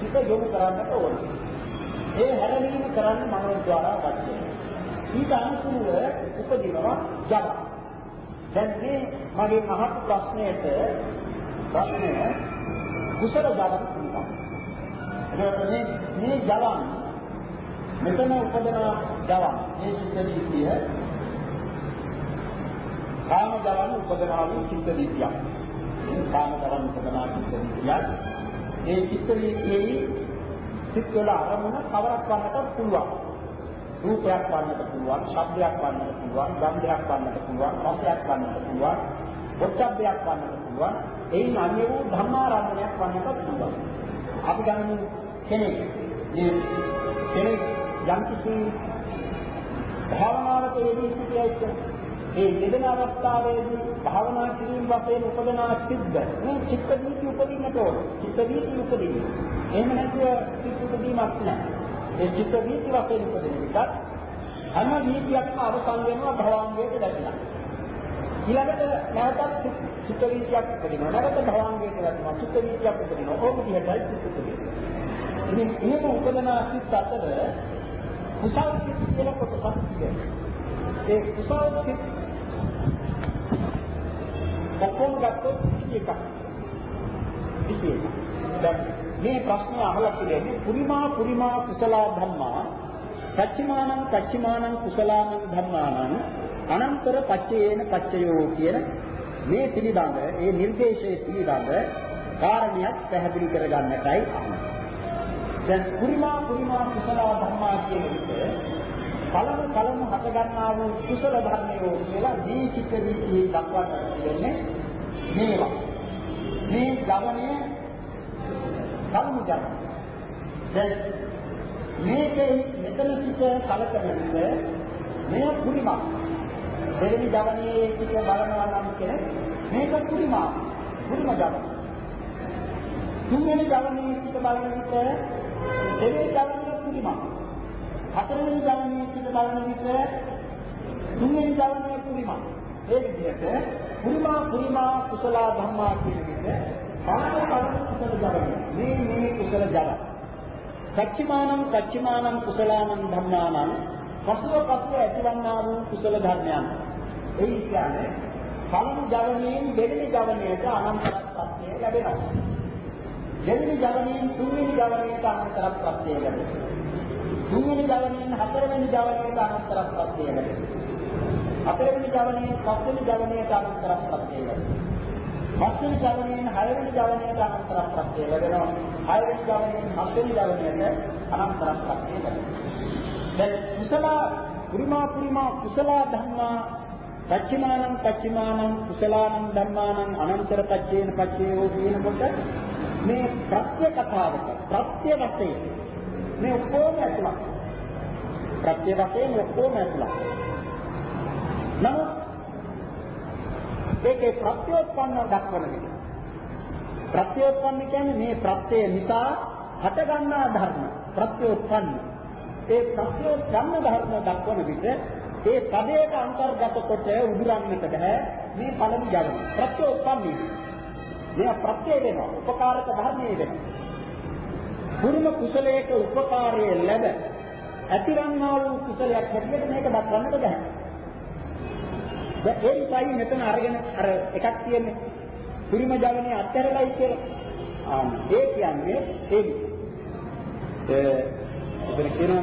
හිත යොමු කරන්නට ඕනේ. ඒ හැරලීම කරන්නේ මනෝද්වාරා වජ්ජනය. ඊට අනුකූලව උපදිනවා ජල. දැන් මේ මගේ අහපු ප්‍රශ්නයට ප්‍රශ්නය කුසල ජල පිළිබඳ. එතකොට මේ මේ ජලන් මෙතන උපදන ජලන් මේ සිද්ධ විදිය කාම ජලන් උපදනා වූ සිද්ධ විදියක්. කාම ජලන් උපදනා සිද්ධ විදියක්. ඒ සිද්ධ විදියේ සිත් වල අරමුණ කවරක් වන්නට පුළුවන්. රූපයක් වන්නට පුළුවන්, ශබ්දයක් වන්නට පුළුවන්, ගන්ධයක් වන්නට පුළුවන්, රසයක් වන්නට පුළුවන්, පොට්ටබ්බයක් වන්නට පුළුවන්. එයින් අන්‍ය වූ ධර්මාරම්භණයක් වන්නට පුළුවන්. අපි ගන්න කෙනෙක් මේ කෙනෙක් යම් කිසි භාවනාවක යෙදී සිටියයිද ඒ යෙදෙන අවස්ථාවේදී භාවනා කිරීම වශයෙන් උපදනා සිද්ධ මේ චිත්ත වීති උපදින්නට ඕන. චිත්ත වීති උපදින්න. එහෙම නැතුව චිත්ත උපදීමක් නැහැ. ඒ චිත්ත වීති වශයෙන් උපදින විට හැම වීතියක්ම අවසන් වෙනවා භවංගයට දැකලා. ඊළඟට නැවතත් චිත්ත වීතියක් උපදිනවා. නැවත භවංගයට දැකලා චිත්ත වීතියක් උපදිනවා. ඕක විදිහටයි චිත්ත උපදින්නේ. ඉතින් එහෙම උපදන සිත් අතර කුසල් සිත් කියලා කොටසක් තියෙනවා. ඒ කුසල් සිත් ඔක්කොම ගත්තොත් එකක්. ඉතින් දැන් මේ ප්‍රශ්නය අහලා තියෙන්නේ පුරිමා පුරිමා කුසල ධම්මා පච්චිමානං පච්චිමානං කුසලානං ධම්මානං අනන්තර පච්චයේන පච්චයෝ කියන මේ පිළිබඳ ඒ නිර්දේශයේ පිළිබඳ කාරණයක් පැහැදිලි කරගන්නටයි අහන්නේ. දැන් පුරිමා පුරිමා කුසල ධම්මා කියන විට කලමු කලමු හට ගන්නා වූ කුසල ධර්මයෝ කියලා මේ චිත්ත වීතියේ දක්වන්නට තියෙන්නේ මේවා. මේ ගමනේ කර්ම ජන. දැන් මේකේ මෙතන සිට කලකන විට මෙය කුරිමක්. දෙවෙනි ජවනයේ සිට බලනවා නම් කෙනෙක් මේක කුරිමක්. කුරිම ජවන. තුන්වෙනි ජවනයේ සිට බලන විට දෙවෙනි ජවනයේ කුරිමක්. හතරවෙනි ජවනයේ සිට බලන විට තුන්වෙනි ජවනයේ කුරිමක්. ඒ විදිහට කුරිමා කුරිමා කුසල ධම්මා කියන විදිහට පරම පරම කුසල ජල මේ මේ කුසල ජල. සච්චිමානං සච්චිමානං කුසලානං ධම්මානං පසුව පසුව ඇතිවන්නා වූ කුසල ධර්මයන්. ඒ කියන්නේ පළමු ජවණයෙන් දෙවෙනි ජවණයට අනන්තරත්වය ලැබෙනවා. දෙවෙනි ජවණයෙන් තුන්වෙනි ජවණයට අනන්තරත්වය ලැබෙනවා. තුන්වෙනි ජවණයෙන් හතරවෙනි ජවණයට අනන්තරත්වය ලැබෙනවා. හතරවෙනි ජවණයෙන් පස්වෙනි ජවණයට අනන්තරත්වය ලැබෙනවා පස්වෙනි ජවනයෙන් හයවෙනි ජවනයට අනන්තර ප්‍රත්‍ය ලැබෙනවා. හයවෙනි ජවනයෙන් හත්වෙනි ජවනයට අනන්තර ප්‍රත්‍ය ලැබෙනවා. දැන් කුසල පුරිමා පුරිමා කුසල ධම්මා පච්චිමානං පච්චිමානං කුසලානං ධම්මානං අනන්තර පච්චේන පච්චේයෝ කියනකොට මේ ප්‍රත්‍ය කතාවක ප්‍රත්‍ය වශයෙන් මේ ඔක්කොම ඇතුළත්. ප්‍රත්‍ය වශයෙන් ඔක්කොම ඇතුළත්. නමුත් ඒකේ ප්‍රත්‍යෝත්පන්න දක්වන විදිහ. ප්‍රත්‍යෝත්පන්න කියන්නේ මේ ප්‍රත්‍යය නිසා හටගන්නා ධර්ම. ප්‍රත්‍යෝත්පන්න. ඒ ප්‍රත්‍යෝත්පන්න ධර්ම දක්වන විට ඒ පදයට අන්තර්ගත කොට උදුරන්නට බෑ මේ පළමු ජවන. ප්‍රත්‍යෝත්පන්නී. මේ ප්‍රත්‍ය වෙනවා. උපකාරක ධර්මයේ වෙනවා. පුරුම කුසලයක උපකාරයේ ලැබ ඇතිවන්නා වූ කුසලයක් හැටියට මේක දක්වන්නට බෑ. දැන් ඒ නිසායි මෙතන අරගෙන අර එකක් තියෙන්නේ. පුරිම ජවනේ අත්හැරලයි කියලා. ආ ඒ කියන්නේ ඒ ඒ ඉතින් කියනවා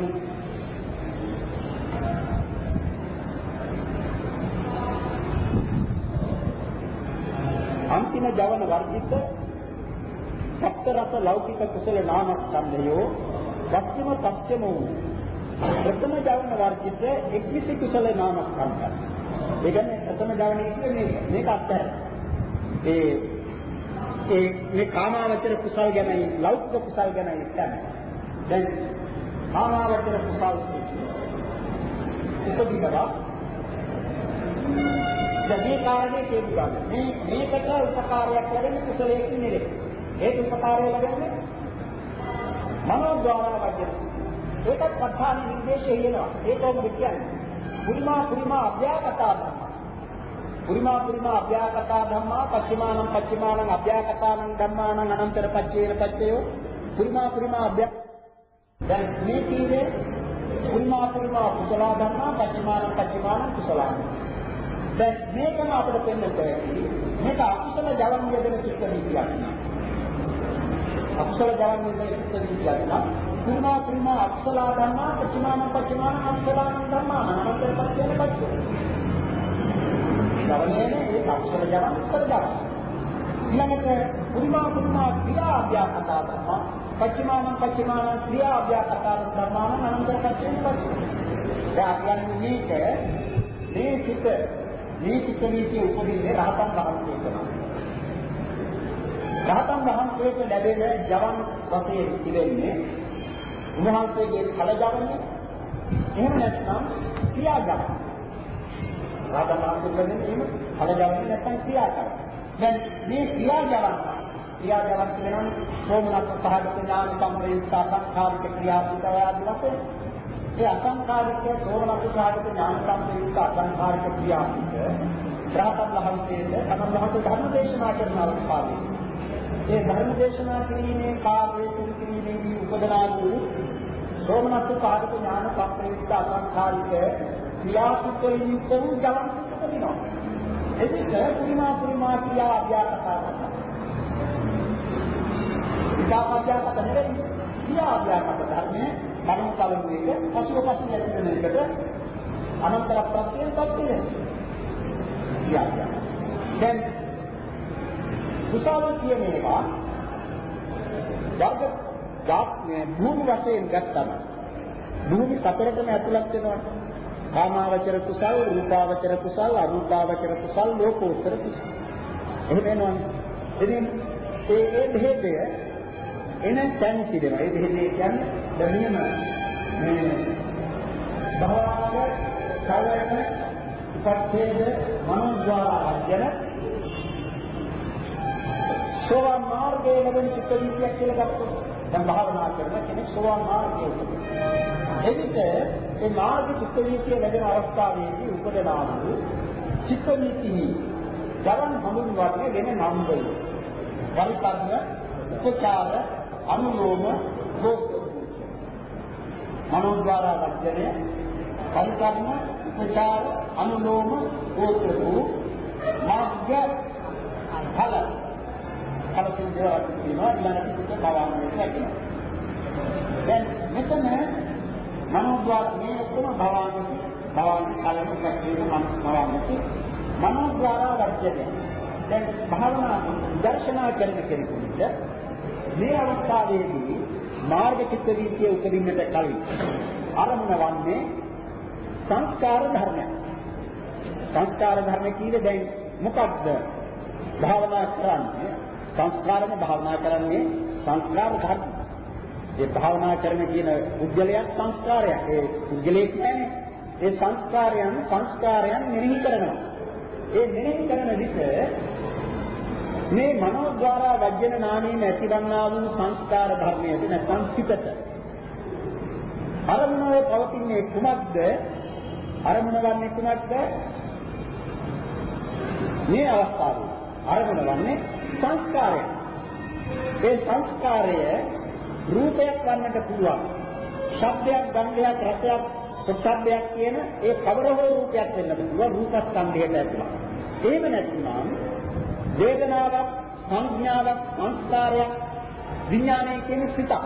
අන්තිම ජවන වර්ජිත සප්ත රස ලෞකික කුසල නාමස්කන්ධයෝ පස්චිම පස්චම වූ ප්‍රථම ජවන වර්ජිත එක්විති කුසල නාමස්කන්ධය. ඒ කියන්නේ ප්‍රථම ජවනයේ කියන්නේ මේක. මේක අත්හැර. ඒ ඒ මේ කාමාවචර කුසල් ගැනයි ලෞකික කුසල් ගැනයි කියන්නේ. දැන් කාමාවචර කුසල් උපදිනවා දැන් මේ කාරණේ තේරුම් ගන්න. මේ මේකට උපකාරයක් ලැබෙන්නේ කුසලයකින් නෙවෙයි. ඒක උපකාරය ලැබෙන්නේ මනෝද්වාරා වජන. ඒකත් පඨාන නිර්දේශය වෙනවා. ඒක ඔබ කියන්නේ. පුරිමා පුරිමා අභ්‍යාකතා ධම්මා. පුරිමා පුරිමා අභ්‍යාකතා ධම්මා පච්චිමානං පච්චිමානං අභ්‍යාකතානං ධම්මානං අනන්තර පච්චේන පච්චයෝ පුරිමා පුරිමා අභ්‍යා දැන් මේ කීවේ පුරිමා පුරිමා කුසල ධම්මා පච්චිමානං පච්චිමානං කුසලාන දැන් මේකම අපිට පෙන්වන්න බැහැ. මේක අකුසල ජවන් යදෙන චිත්ත නීතියක්. අකුසල ජවන් යදෙන චිත්ත නීතියක් නම් කුමා කුමා අකුසල ධර්මා ප්‍රතිමාන ප්‍රතිමාන අකුසලාන ධර්මා අනන්තර පත්‍යන පත්‍ය. ජවනේනේ ඒ අකුසල ජවන් උත්තර ජවන්. ඊළඟට කුමා කුමා ක්‍රියා අභ්‍යාසතා ධර්මා පච්චමාන පච්චමාන ක්‍රියා අභ්‍යාසතා ධර්මාන අනන්තර පත්‍යන පත්‍ය. දැන් කියන්නේ මේක මේ චිත්ත මේ චිත්ත නීතිය උපදින්නේ රහතන් වහන්සේටම. රහතන් වහන්සේට ලැබෙන ජවන් වශයෙන් ඉවෙන්නේ උන්වහන්සේගේ ඵල ජවන්නේ එහෙම නැත්නම් ක්‍රියා ජවන්. රහතන් වහන්සේගෙන් එහෙම ඵල ජවන්නේ නැත්නම් ක්‍රියා ජවන්. දැන් මේ ක්‍රියා ජවන් ක්‍රියා ජවන් කියනවනේ සෝමනස්ස සහගත ඥාන සම්ප්‍රයුක්ත සංඛාරික ක්‍රියාපිටය ආදී වශයෙන් ඒ අසංකාරික සෝමනස්ස සහගත ඥාන සම්ප්‍රයුක්ත අසංකාරික ක්‍රියාපිට රහතන් වහන්සේට තමන් වහන්සේ ධර්ම දේශනා කරන අවස්ථාවේ ඒ ධර්ම දේශනා කිරීමේ කාර්යය සිදු කිරීමේදී උපදනා වූ සෝමනස්ස සහගත ඥාන සම්ප්‍රයුක්ත අසංකාරික ක්‍රියාපිටයෙන් යුක්ත වූ ජලන් සිදුවෙනවා එවිට පුරිමා පුරිමා ක්‍රියා අභ්‍යාකතා කරනවා විපාක අභ්‍යාකත නෙවෙයි ක්‍රියා අභ්‍යාකත ධර්මයේ මරණ කලින් මේක පසුව පසු නැති වෙන එකට අනන්තර ප්‍රත්‍යයෙන් පත් වෙනවා. දැන් කුසල කියන ඒවා වර්ග ධාත්මය භූමි වශයෙන් ගත්තම භූමි සතරටම ඇතුළත් වෙනවා. කාමාවචර කුසල්, රූපාවචර කුසල්, අරූපාවචර කුසල්, ලෝකෝත්තර කුසල්. එහෙම වෙනවනේ. ඉතින් ඒ ඒ භේදය එන තැන් තිබෙනවා. ඒ දෙන්නේ කියන්නේ දැනීම මේ භවනාග කලන උපච්ඡේද මනෝද්වාර අධ්‍යන සෝවාන් මාර්ගයේ ලැබෙන චිත්ත වීතියක් කියලා ගත්තොත් දැන් භාවනා කරන කෙනෙක් සෝවාන් මාර්ගයේ එවිට ඒ මාර්ග චිත්ත වීතිය ලැබෙන අවස්ථාවේදී උපදනා වූ චිත්ත වීතිහි ජවන් හඳුන්වන්නේ වෙන නම් වලින් පරිපන්න උපචාර අනුලෝම ගෝත්‍ර මනෝද්වාරා වර්ජනය පරිකර්ම උපචාර අනුලෝම ගෝත්‍ර වූ මාර්ග ඵල. කලකින් දේවල් කියනවා ඊළඟට පිට භවන්නේ කියනවා දැන් මෙතන මනෝද්වාර මේ ඔක්කොම භවන්නේ භවන්නේ කලින් පැත්තේ භවන්නේ මනෝද්වාරා වර්ජනය දැන් භාවනා දර්ශනා කරන කෙනෙකුට මේ අවස්ථාවේදී මාර්ග චිත්ත වීතිය උපදින්නට කලින් ආරම්භ වන්නේ සංස්කාර ධර්මයක්. සංස්කාර ධර්ම කියන්නේ දැන්? මොකක්ද? භාවනා කරන්නේ. සංස්කාරම භාවනා කරන්නේ සංස්කාර ධර්ම. ඒ භාවනා කරන කියන උද්ගලයක් සංස්කාරයක්. ඒ උද්ගලයේ කියන්නේ ඒ සංස්කාරයන් සංස්කාරයන් මෙනෙහි කරනවා. ඒ මෙනෙහි කරන විට මේ මනෝද්වාරා වජ්ජන නාමයෙන් ඇතිවන්නා වූ සංස්කාර ධර්මයේද නැත්නම් සිතට අරමුණේ පවතින්නේ කුමක්ද අරමුණ වන්නේ කුමක්ද? මේ අවස්ථාවේ අරමුණ වන්නේ සංස්කාරය. ඒ සංස්කාරය රූපයක් වන්නට පුළුවන්. ශබ්දයක්, ගන්ධයක්, රසයක්, පොට්ටබ්බයක් කියන ඒ කවර හෝ රූපයක් වෙන්නට පුළුවන් රූපස්කන්ධයට ඇතුළත්. එහෙම නැත්නම් වේදනාවක්, සංඥාවක්, සංස්කාරයක්, විඥානය කියන සිතක්.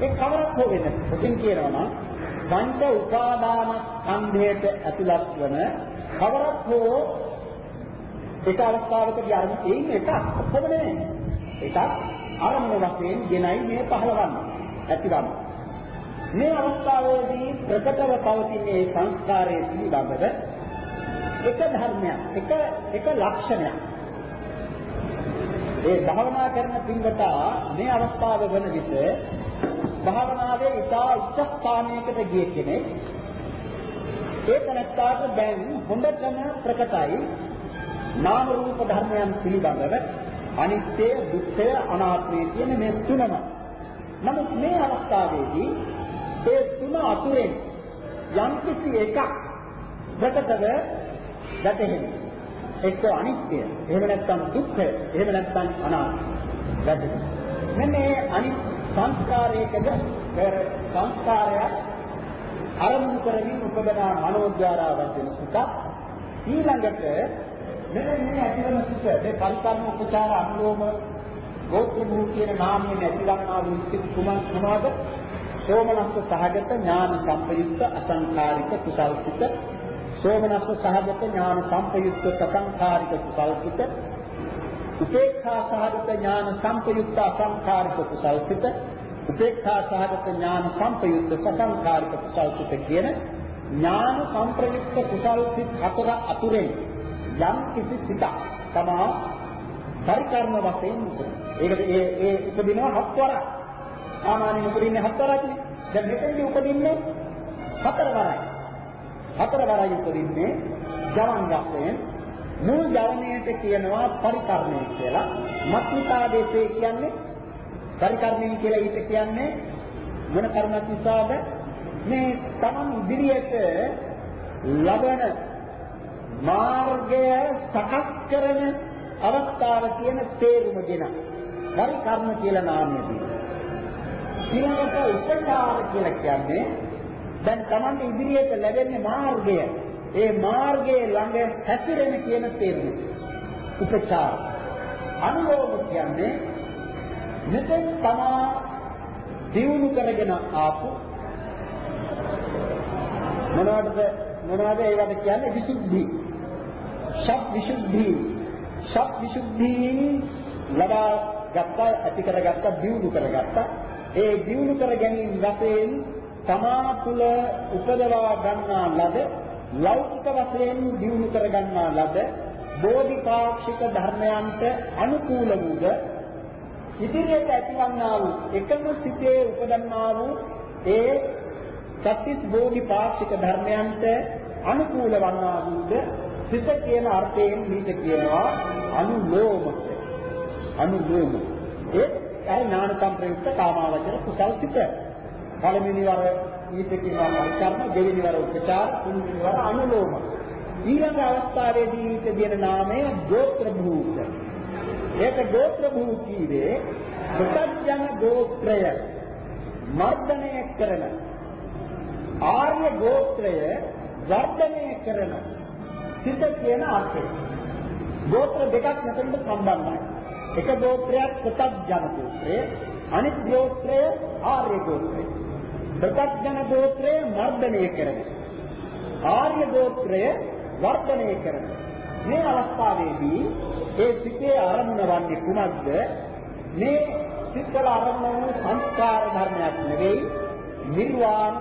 ඒ කවරක් හෝ වෙන්න. ඔතින් කියනවා නම් පංච උපාදාන ස්කන්ධයට ඇතුළත් වන කවරක් හෝ එක අවස්ථාවකදී අරමුණ ඒින් එකක් කොහොම නෙමෙයි. එකක් අරමුණ වශයෙන් ගෙනයි මේ පහළවන්නේ. ඇතිවන්නේ. මේ අවස්ථාවේදී ප්‍රකටව පවතින මේ සංස්කාරයේ පිළිබඳව එක ධර්මයක් එක එක ලක්ෂණයක් ඒ භාවනා කරන පින්වතා මේ අවස්ථාව වන විට භාවනාවේ ඉතා උච්ච ස්ථානයකට ගිය කෙනෙක් ඒ තනත්තාට දැන් හොඳටම ප්‍රකටයි නාම රූප ධර්මයන් පිළිබඳව අනිත්‍ය දුක්ඛය අනාත්මය කියන මේ තුනම. නමුත් මේ අවස්ථාවේදී ඒ තුන අතුරෙන් යම් කිසි එකක් ප්‍රකටව වැටහෙනවා. එක්ක අනිත්‍ය එහෙම නැත්නම් දුක්ඛය එහෙම නැත්නම් අනාත්මය වැටහෙනවා. මෙන්න මේ අනිත් සංස්කාරයකද පෙර සංස්කාරයක් අරමුණු කරමින් උපදනා මනෝද්වාරා වශයෙන් සුඛ ඊළඟට මෙන්න මේ ඇතිවන සුඛ මේ පරිකර්ම උපචාර අනුලෝම ගෝත්‍ර භූ කියන නාමයෙන් ඇතිවන්නා වූ සිත් කුමන් කුමාද සෝමනස්ස සහගත ඥාන සම්පයුක්ත අසංඛාරික කුසල්සිත සෝමනස්ස සහගත ඥාන සම්පයුක්ත සසංඛාරික කුසල්සිත උපේක්ඛා සහගත ඥාන සම්පයුක්ත අසංඛාරික කුසල්සිත උපේක්ඛා සහගත ඥාන සම්පයුක්ත සසංඛාරික කුසල්සිත කියන ඥාන සම්ප්‍රයුක්ත කුසල්සිත හතර අතුරෙන් යම් කිසි සිතක් තමා පරිකර්ම වශයෙන් ඒකට ඒ ඒ උපදිනවා හත්වරක්. සාමාන්‍යයෙන් උපදින්නේ හත්වරක්නේ දැන් මෙතනදී උපදින්නේ හතර වරයි හතර වරයි උපදින්නේ ජවන් වශයෙන්. මුල් ජවණයට කියනවා පරිකර්මය කියලා. මත්මිතාදේශේ කියන්නේ පරිකර්මය කියලා ඊට කියන්නේ මොන කර්මයක් නිසාද? මේ තමන් ඉදිරියට ලබන මාර්ගය සකස් කරන අවස්ථාව කියන තේරුමගෙන පරිකර්ම කියලා නාමය දීලා. ඊළඟට උපචාර කියලා කියන්නේ දැන් තමන් ඉදිරියට ලැබෙන මාර්ගය ඒ මාර්ගයේ ළඟ හැසිරෙන කියන තේරුම. උපචාර. අනුලෝම කියන්නේ මෙතෙන් තමා දියුණු කරගෙන ආපු මොනවටද මොනවද ඒවට කියන්නේ විසුද්ධි. ශබ් විසුද්ධි. ශබ් විසුද්ධි ලබා ගත්ත ඇති කරගත්ත දියුණු කරගත්ත ඒ දියුණු කර ගැනීම වශයෙන් තමා තුළ උපදවා ගන්නා ලද ලෞකික වශයෙන් දියුණු කරගන්නා ලද බෝධිපාක්ෂික ධර්මයන්ට අනුකූල වූද ඉදිරියට ඇතිවන්නා වූ එකම සිතේ උපදන්නා වූ ඒ සත්‍විස් බෝධිපාක්ෂික ධර්මයන්ට අනුකූල වන්නා වූද සිත කියන අර්ථයෙන් මේක කියනවා අනුලෝම. අනුලෝම. ඒ අර ඥාන සම්ප්‍රයුක්ත කාමාවචර කුසල් සිත? පළවෙනි වර ඊට කියනවා පරිකර්ම දෙවෙනි වර උපචාර තුන්වෙනි වර අනුලෝම. ඊළඟ අවස්ථාවේදී ඊට දෙන නාමය ගෝත්‍ර භූත. ඒක ගෝත්‍ර භූත කීවේ ප්‍රත්‍යඥ ගෝත්‍රය. මර්ධනය කරන. ආර්ය ගෝත්‍රය වර්ධනය කරන. සිත කියන අර්ථය. ගෝත්‍ර දෙකක් මෙතනට සම්බන්ධයි. එක ගෝත්‍රයක් ප්‍රත්‍යඥ ගෝත්‍රය අනිත් ගෝත්‍රය ආර්ය ගෝත්‍රය. ප්‍රත්‍යඥ ගෝත්‍රය මර්ධනය කරන. ආර්ය ගෝත්‍රය වර්ධනය කරන. මේ අවස්ථාවේදී ඒ සිතේ ආරම්භන වන්නේ කුමක්ද? මේ සිත්වල ආරම්භන වූ සංස්කාර ධර්මයක් නෙවෙයි නිර්වාණ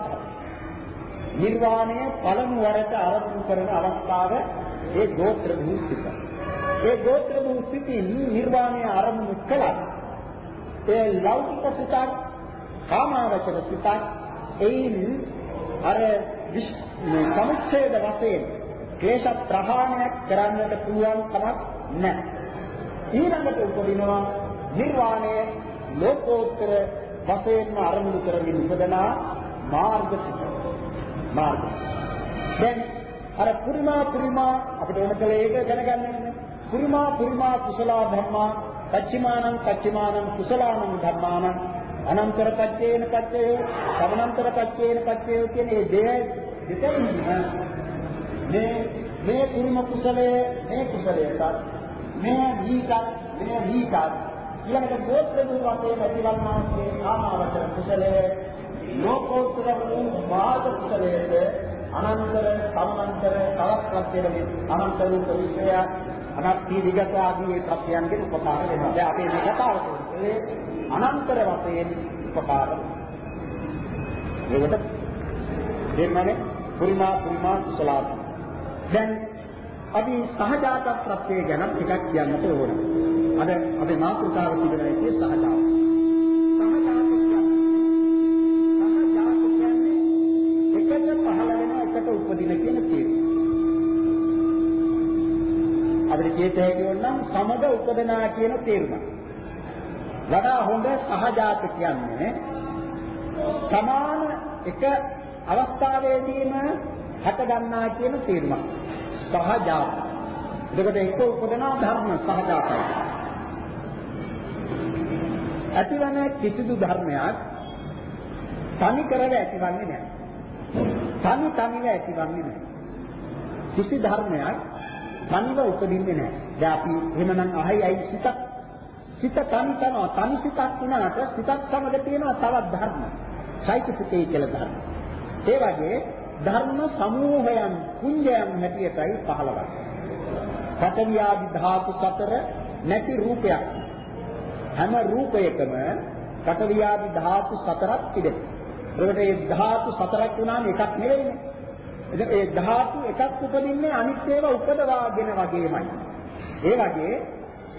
නිර්වාණය පළමු වරට ආරම්භ කරන අවස්ථාව ඒ ගෝත්‍ර භූසිත ඒ ගෝත්‍ර භූසිතින් නිර්වාණය ආරම්භ කළා ඒ ලෞකික සිතක් කාමාවචර සිතක් එයින් අර මේ සමුච්ඡේද වශයෙන් ක්ලේශ ප්‍රහාණයක් කරන්නට පුළුවන් කමක් නැහැ. ඊළඟට උපදිනවා නිර්වාණය ලෝකෝත්තර වශයෙන්ම අරමුණු කරමින් උපදනා මාර්ග සිත. මාර්ග. දැන් අර පුරිමා පුරිමා අපිට ඕන කලේ ඒක දැනගන්න ඕනේ. පුරිමා පුරිමා කුසල ධම්මා පච්චිමානං පච්චිමානං කුසලානං ධම්මානං අනන්තර පච්චේන පච්චේ සමනන්තර පච්චේන පච්චේ කියන මේ දෙය දෙකෙන් මේ මේ කුරුම කුසලයේ මේ කුසලයට මේ දීකත් මේ දීකත් ඊළඟට ගෝත්‍ර දුර වශයෙන් ඇතිවන්නා මේ කාමාවචර කුසලයේ ලෝකෝත්තර වූ මාර්ග කුසලයේ අනන්තර සමනන්තර තවත් ප්‍රත්‍යයෙන් අනන්ත රූප විෂය අනත්ති විගත ආදී ප්‍රත්‍යයන්ගෙන් උපකාර වෙනවා. දැන් අපේ මේ කතාව තුළින් අනන්තර වශයෙන් උපකාර ඒකට දෙන්නනේ පුරිමා පුරිමා කුසලාප. දැන් අපි සහජාත ප්‍රත්‍යය ගැන ටිකක් කියන්නට ඕන. අද අපේ මාතෘකාව තිබෙන එකේ සහජාත. සහජාත කියත හැකි වුණනම් සමග උපදනා කියන තේරුම. වඩා හොඳ සහජාත කියන්නේ සමාන එක අවස්ථාවේදීම හට ගන්නා කියන තේරුමක්. සහජාත. එතකොට එක උපදනා ධර්ම සහජාතයි. ඇතිවන කිසිදු ධර්මයක් තනි කරව ඇතිවන්නේ නැහැ. තනි තනිව ඇතිවන්නේ නැහැ. කිසි ධර්මයක් තනිව උපදින්නේ නැහැ. දැන් අපි එහෙමනම් අහයි අයි සිතක් සිත තනි තනවා තනි සිතක් වුණාට සිතක් සමග තියෙනවා තවත් ධර්ම. චෛතසිකේ කියලා ධර්ම. ඒ වගේ ධර්ම සමූහයන් කුංජයන් හැටියටයි පහළවන්නේ. පඨවියාදි ධාතු සතර නැති රූපයක්. හැම රූපයකම පඨවියාදි ධාතු සතරක් තිබෙනවා. ඒකට ඒ ධාතු සතරක් වුණාම එකක් නෙවෙයිනේ. එතකොට ඒ ධාතු එකක් උපදින්නේ අනිත් ඒවා උපදවාගෙන වගේමයි. ඒ වගේ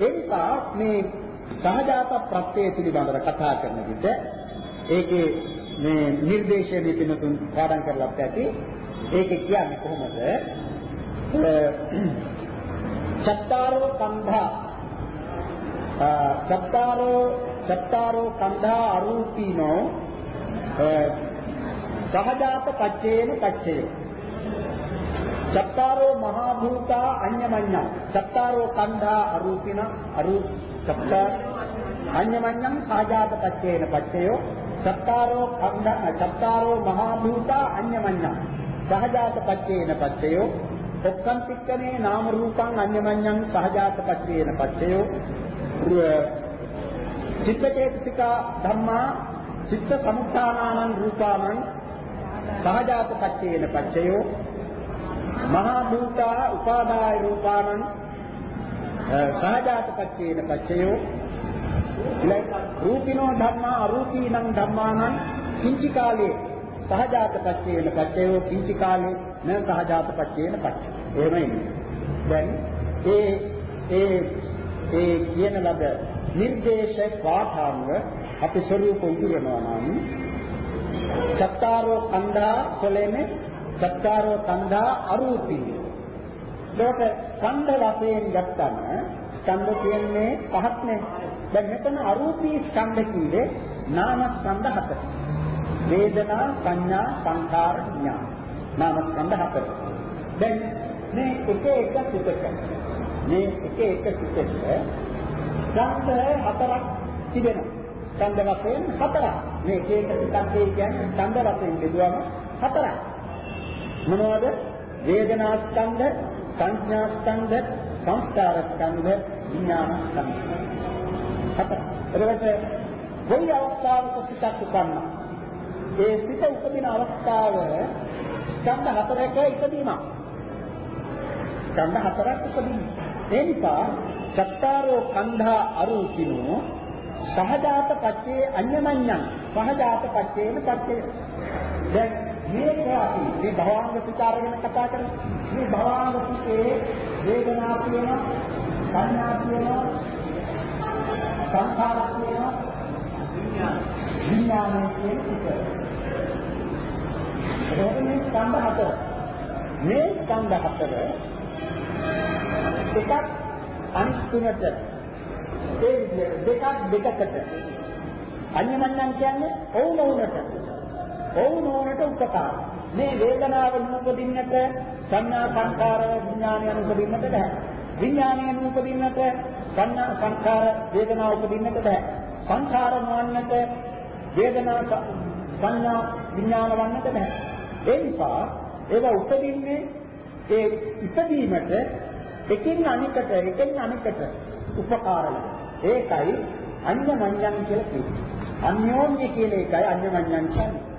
ඒ නිසා මේ සහජාත ප්‍රත්‍යය පිළිබඳව කතා කරන විට ඒකේ මේ නිර්දේශයේ පිනතුන් පාඩම් කරලත් ඇති. ඒකේ කියන්නේ කොහොමද? චත්තාරෝ කන්ධා. චත්තාරෝ චත්තාරෝ කන්ධා අරූපීනෝ සහජාත පච්චේන පච්චේ චත්තාරෝ මහා භූතා අඤ්ඤමඤ්ඤං. චත්තාරෝ කන්ධා අරූපින අරූප චත්තාර අඤ්ඤමඤ්ඤං සහජාත පච්චේන පච්චයෝ. චත්තාරෝ කන්ධා චත්තාරෝ මහා භූතා අඤ්ඤමඤ්ඤං සහජාත පච්චේන පච්චයෝ ඔක්කන්තික්කනේ නාම රූපං අඤ්ඤමඤ්ඤං සහජාත පච්චේන පච්චයෝ චිත්තචේතසික ධම්මා චිත්ත සමුත්ථානානං රූපානං සහජාත පච්චේන පච්චයෝ. මහා භූතා උපාදාය රූපානං සහජාත පච්චේන පච්චයෝ රූපිනෝ ධම්මා අරූපීනං ධම්මානං කිංචි කාලේ සහජාත පච්චේන පච්චයෝ කිංචි කාලේ න සහජාත පච්චේන පච්චය. එහෙමයි. දැන් ඒ ඒ ඒ කියන ලද නිර්දේශ පාඨාංග අපි ස්වરૂප උදුරනවා නම් චත්තාරෝ කන්දා කොලෙනේ චත්තාරෝ කන්දා අරූපී. ඒකට ඡන්ද වශයෙන් ගත්තම ඡන්ද කියන්නේ පහක් නේ. දැන් මෙතන අරූපී ඡන්ද කියේ නාම ස්කන්ධ හතර. වේදනා සංඥා සංඛාර විඥාන. නාම ස්කන්ධ හතර. දැන් මේ එක එක සිතක මේ එක එක සිතක ඡන්ද හතරක් තිබෙනවා. ඡන්ද වශයෙන් හතරක්. මේ එක එක සිතක් කියන්නේ ඡන්ද වශයෙන් බෙදුවම හතරක්. මොනවද? වේදනා ස්කන්ධ, සංඥා ස්කන්ධ, සංස්කාර ස්කන්ධ, විඥාන ස්කන්ධ. හතර. එතකොට කොයි අවස්ථාවක සිතක් උපන්නා? ඒ සිත උපදින අවස්ථාව ස්කන්ධ හතරක ඉදීමක්. ස්කන්ධ හතරක් උපදින. ඒ නිසා චත්තාරෝ කන්ධා අරූපිනෝ සහජාත පච්චේ අඤ්ඤමඤ්ඤං සහජාත පච්චේන පච්චේ දැන් මේක අපි මේ භවංග සිතාර ගැන කතා කරන්නේ. මේ භවංග සිතේ වේදනා කියන සංඥා කියන සංඛාර කියන විඥාන කියන සිත. ඒක මේ ස්කන්ධ හතර. මේ ස්කන්ධ හතර එකක් අනිත් තුනට ඒ විදිහට දෙකක් දෙකකට අන්‍යමඤ්ඤං කියන්නේ ඔවුනොවුනට ඔවුනොවුනට උපකාර මේ වේදනාව නූපදින්නට සංඥා සංකාර විඥානය නූපදින්නට බෑ. විඥානය නූපදින්නට සංඥා සංකාර වේදනාව උපදින්නට බෑ. සංඛාර නොවන්නට වේදනා සංඥා විඥාන වන්නට බෑ. ඒ නිසා ඒවා උපදින්නේ ඒ ඉපදීමට එකින් අනිකට එකින් අනිකට උපකාර ඒකයි අඤ්ඤමඤ්ඤං කියලා කියන්නේ. අන්‍යෝන්‍ය කියන එකයි අඤ්ඤමඤ්ඤං කියන්නේ.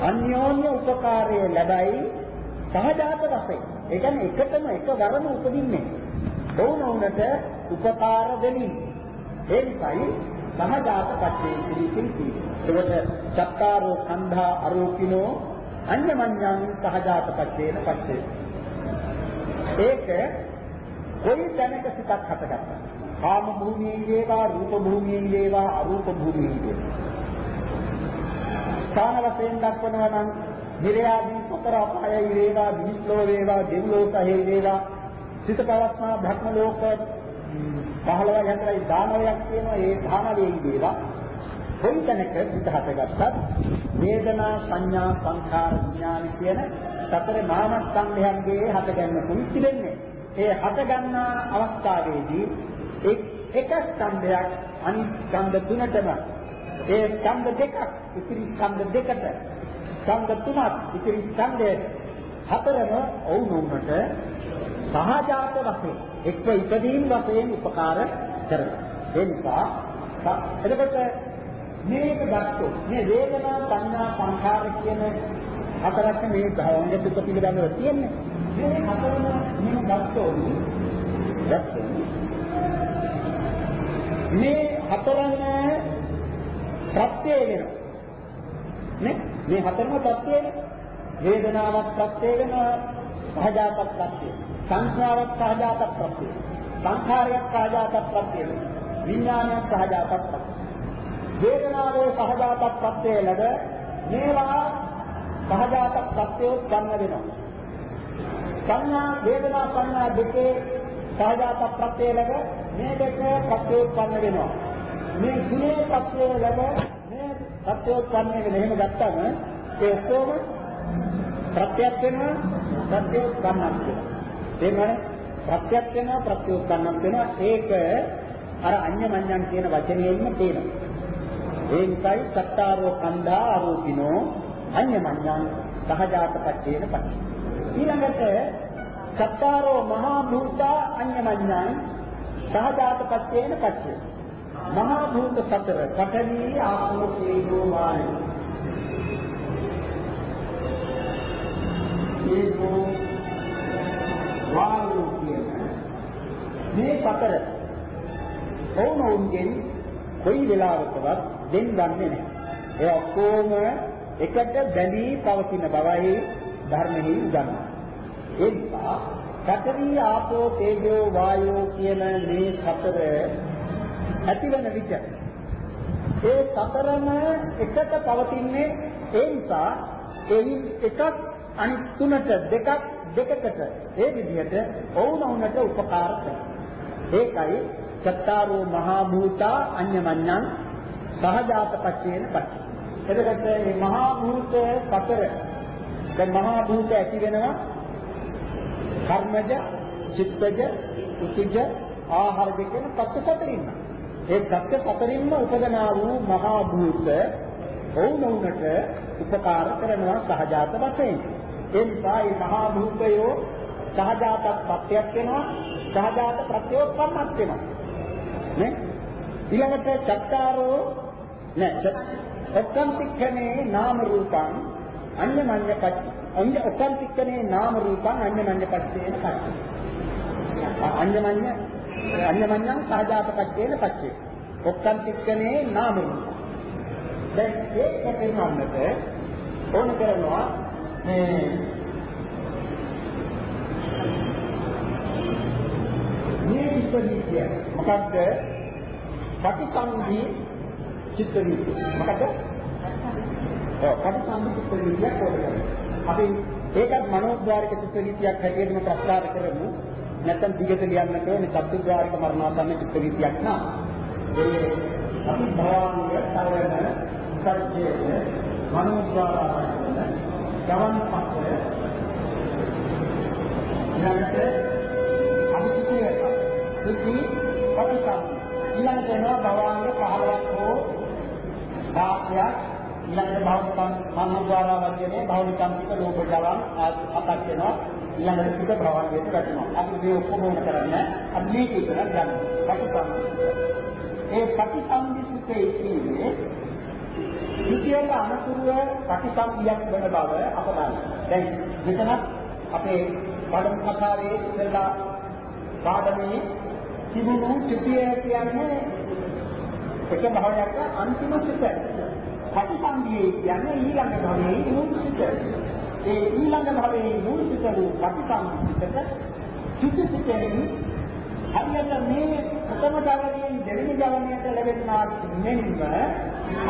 අන්‍යෝන්‍ය උපකාරය ලැබයි සහජාත වශයෙන්. ඒ කියන්නේ එකතම එකවරම උපදින්නේ. වුණොනට උපකාර දෙමින්. ඒ නිසායි සහජාත පච්චේ පිළිකින් තියෙන්නේ. ඒකට චත්තාරෝ කන්ධා අරෝපිනෝ අඤ්ඤමඤ්ඤං සහජාත පච්චේන පච්චේ. ඒක කොයි තැනක සිතක් හටගත්තා. කාම භූමියෙන් වේවා රූප භූමියෙන් වේවා අරූප භූමියෙන් වේවා. ස්ථාන වශයෙන් දක්වනවා නම් නිර්යාදී සතර අපායයි වේවා දිස්ලෝ වේවා දෙව්ලෝ සහේ වේවා. සිත පවස්නා භක්ම ලෝක 15යි 4යි 19ක් කියනවා. ඒ 19යි වේවා. කොයි තැනක සිත හටගත්තත් වේදනා සංඥා සංඛාර විඥාන කියන සතර නාමස්කන්ධයන්ගේ හටගන්න පිළිතිලෙන්නේ ඒ හටගන්නා අවස්ථාවේදී එක් එක ස්කන්ධයක් අනිත් ස්කන්ධ තුනටම ඒ ස්කන්ධ දෙකක් ඉතිරි ස්කන්ධ දෙකට. ස්කන්ධ තුනක් ඉතිරි ස්කන්ධ හතරම වුණුනට සහජාත වශයෙන් එක්ව ඉදීන් වශයෙන් උපකාර කරනවා. ඒ නිසා එතකොට මේක ගත්තොත් මේ වේදනා සංඥා සංඛාර කියන හතරක් මේ භවංග දුක පිළිබඳව තියෙන්නේ. මේ හතරම මෙන්න ගත්තොත් ගත්තොත් මේ හතරම ප්‍රත්‍ය වෙනවා. නේ? මේ හතරම ප්‍රත්‍ය වේදනාවක් ප්‍රත්‍ය වෙනවා සහජාත ප්‍රත්‍ය සංස්කාරයක් සහජාත ප්‍රත්‍ය සංඛාරයක් සහජාත ප්‍රත්‍ය විඥානයක් සහජාත ප්‍රත්‍ය වේදනාවේ සහජාත ප්‍රත්‍ය ලැබ මේවා සහජාත ප්‍රත්‍ය උත්පන්න වෙනවා. සංඥා වේදනා සංඥා දෙකේ සහජාත ප්‍රත්‍ය ලැබ මේ දෙක ප්‍රත්‍ය උත්පන්න වෙනවා. මේ ගුණේ ප්‍රත්‍ය ලැබ මේ ප්‍රත්‍ය උත්පන්න වෙන එහෙම ගත්තම ඒ ඔක්කොම ප්‍රත්‍යක් වෙනවා ප්‍රත්‍ය උත්පන්නක් වෙනවා. තේරුණානේ? ප්‍රත්‍යක් වෙනවා ප්‍රත්‍ය උත්පන්නක් වෙනවා ඒක අර අඤ්ඤමඤ්ඤං කියන වචනයෙන්ම තේනවා. ඒ නිසායි සත්තාරෝ කන්දා ආරෝපිනෝ අඤ්ඤමඤ්ඤං සහජාත පච්චේන පච්චේ. ඊළඟට සත්තාරෝ මහා භූතා අඤ්ඤමඤ්ඤං සහජාත පච්චේන පච්චේ. මහා භූත සතර පඨවි ආපෝ තේජෝ වායු. තේජෝ වායු කියන මේ සතර ඔවුනොවුන්ගෙන් කොයි වෙලාවකවත් දෙන්නන්නේ නැහැ. ඒ ඔක්කොම එකට බැඳී පවතින බවයි ධර්මෙහි උගන්වනවා. ඒ නිසා පඨවි ආපෝ තේජෝ වායෝ කියන මේ සතර ඇතිවන විට ඒ සතරම එකට පවතින්නේ ඒ නිසා එයින් එකක් අනිත් තුනට දෙකක් දෙකකට ඒ විදිහට ඔවුනොවුනට උපකාර ඒකයි චත්තාරෝ මහා භූතා අඤ්ඤමඤ්ඤං සහජාත පච්චේන පච්ච. එතකොට මේ මහා භූත සතර දැන් මහා භූත ඇති වෙනවා කර්මජ, චිත්තජ, උතිජ, ආහාරජ කියන තත්ත්ව සතරින්. ඒ තත්ත්ව සතරින්ම උපදනා වූ මහා භූත ඔවුනොවුනට උපකාර කරනවා සහජාත වශයෙන්. ඒ නිසා මේ මහා භූතයෝ සහජාත ප්‍රත්‍යක් වෙනවා සහජාත ප්‍රත්‍යෝත්පන්නක් වෙනවා. නේ? ඊළඟට චත්තාරෝ නෑ ඔක්කන්තික්ඛනේ නාම රූපං අඤ්ඤමඤ්ඤ පච්ච අඤ්ඤ ඔක්කන්තික්ඛනේ නාම රූපං අඤ්ඤමඤ්ඤ පච්චේන පච්ච අඤ්ඤමඤ්ඤ අඤ්ඤමඤ්ඤං සහජාත පච්චේන පච්චේ ඔක්කන්තික්ඛනේ නාම රූප දැන් ඒක තේරුම්න්නට ඕන කරනවා මේ මේ විපරිත්‍ය මොකක්ද පටිසන්ධි චිත්ත වීති. මොකද? ඔව් පටිසම්භ චිත්ත වීතියක් ඕනේ. අපි ඒකත් මනෝද්වාරික චිත්ත වීතියක් හැටියටම ප්‍රස්තාර කරමු. නැත්නම් දිගට ලියන්නට ඕනේ චතුද්වාරික මරණාසන්න චිත්ත වීතියක් නා. ඒ අපි භවංග තරණ සත්‍යයේ මනෝද්වාරයෙන් ගමන් පස්ස ඊළඟට අනිත්‍ය සුචි පටිසම් ඊළඟට එනවා භවංග 15ක් හෝ 10ක් ඊළඟට භෞතිකම් මනෝද්වාරා වර්ගයේ භෞතිකම් පිට රූප ජලම් අතක් වෙනවා ඊළඟට පිට භවංගයට වැටෙනවා අපි මේ ඔක්කොම කරන්නේ අපි මේක විතර ගන්න පටිසම් ඒ ප්‍රතිසන්දිසිතේ කියන්නේ විද්‍යාව අනුතුරුව ප්‍රතිසන්දියක් වෙන බව අප දන්නවා. දැන් මෙතන අපේ පාඩම කතාවේ ඉඳලා පාඩමේ තිබුණු ත්‍රිතිය කියන්නේ එක භාවයක් අන්තිම සිත. ප්‍රතිසන්දියේ කියන්නේ ඊළඟ භවයේ නූරු සිත. ඒ ඊළඟ භවයේ නූරු සිත වූ ප්‍රතිසන්දිකට සිත සිතෙහි හරියට මේ ප්‍රථම ජවනයෙන් දෙවෙනි ජවනයට ලැබෙනා මෙන්ම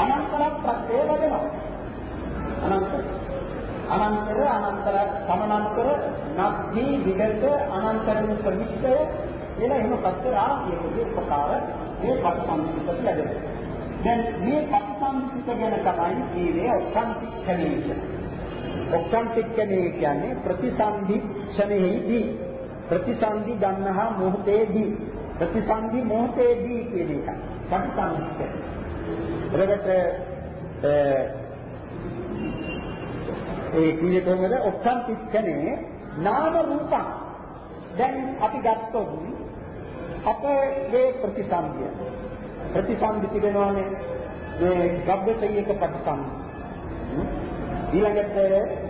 අනන්තර ප්‍රත්‍ය වැඩෙනවා. අනන්තර අනන්තර අනන්තර සමනන්තර නබ්ධි විගත අනන්තරින් ප්‍රවිෂ්ඨය කියලා එහෙම ප්‍රත්‍ය රාශියකදී උපකාර මේ පටිසම්පිතට ලැබෙනවා. දැන් මේ පටිසම්පිත ගැන තමයි කියන්නේ ඔක්කාන්තික්ෂණය. ඔක්කාන්තික්ෂණය කියන්නේ ප්‍රතිසන්දි ක්ෂණෙහිදී ප්‍රතිසන්දි ගන්නහා මොහොතේදී ප්‍රතිසන්දි මොහොතේදී කියන එක. ප්‍රතිසන්දි. එතකොට ඒ කියන්නේ කොහොමද? ඔක්කම් පිටකනේ නාම රූපං. දැන් අපි ගත්තොත් අපේ ප්‍රතිසන්දිය. ප්‍රතිසන්දි තිබෙනවානේ මේ ගබ්බතයක ප්‍රතිසන්දි. ඊළඟට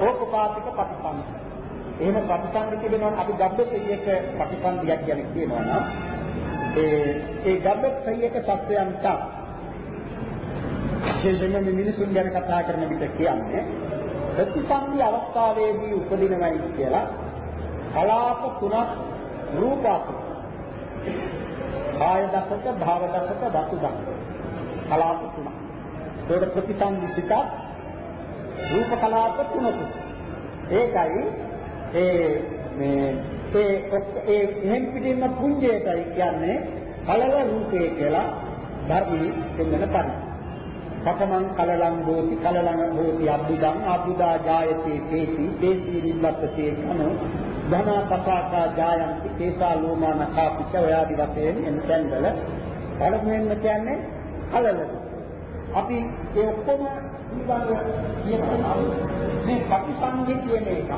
ඕපපාතික ප්‍රතිසන්දි. එහෙම ප්‍රතිසන්දි තිබෙනවා අපි ගබ්බතයක ප්‍රතිසන්දියක් ගැන කියනවා නම් ඒ ඒ ගබ්බතයක සත්‍යයන්ට විශේෂයෙන්ම මිනිසුන් ගැන කතා කරන විට කියන්නේ ප්‍රතිසන්දි අවස්ථාවේදී උපදිනවයි කියලා කලාප තුනක් රූපාප කාය දසක භාව දසක වස්තු දසක. කලාප තුනක්. ඒකට ප්‍රතිසන්දි සිත රූප කලාප තුනක ඒකයි ඒ මේ ඒ ඒ එහෙන් පිටින්ම පුඤ්ජයටයි කියන්නේ කලල රූපේ කියලා ධර්මී දෙන්නන පරිදි. පතමං කලලං හෝති කලලං හෝති අබ්බුදං අබ්බුදා ජායති තේති තේති නිබ්බත්තේ කනෝ ධන පසාකා ජායන්ති තේසා ලෝමාන කාපිච ඔයාදි වශයෙන් එන්තෙන්වල පළමුවෙන්ම කියන්නේ කලල අපි ඒ ඔක්කොම පිළිබඳව කියනවා මේ ප්‍රතිසංගී කියන එක.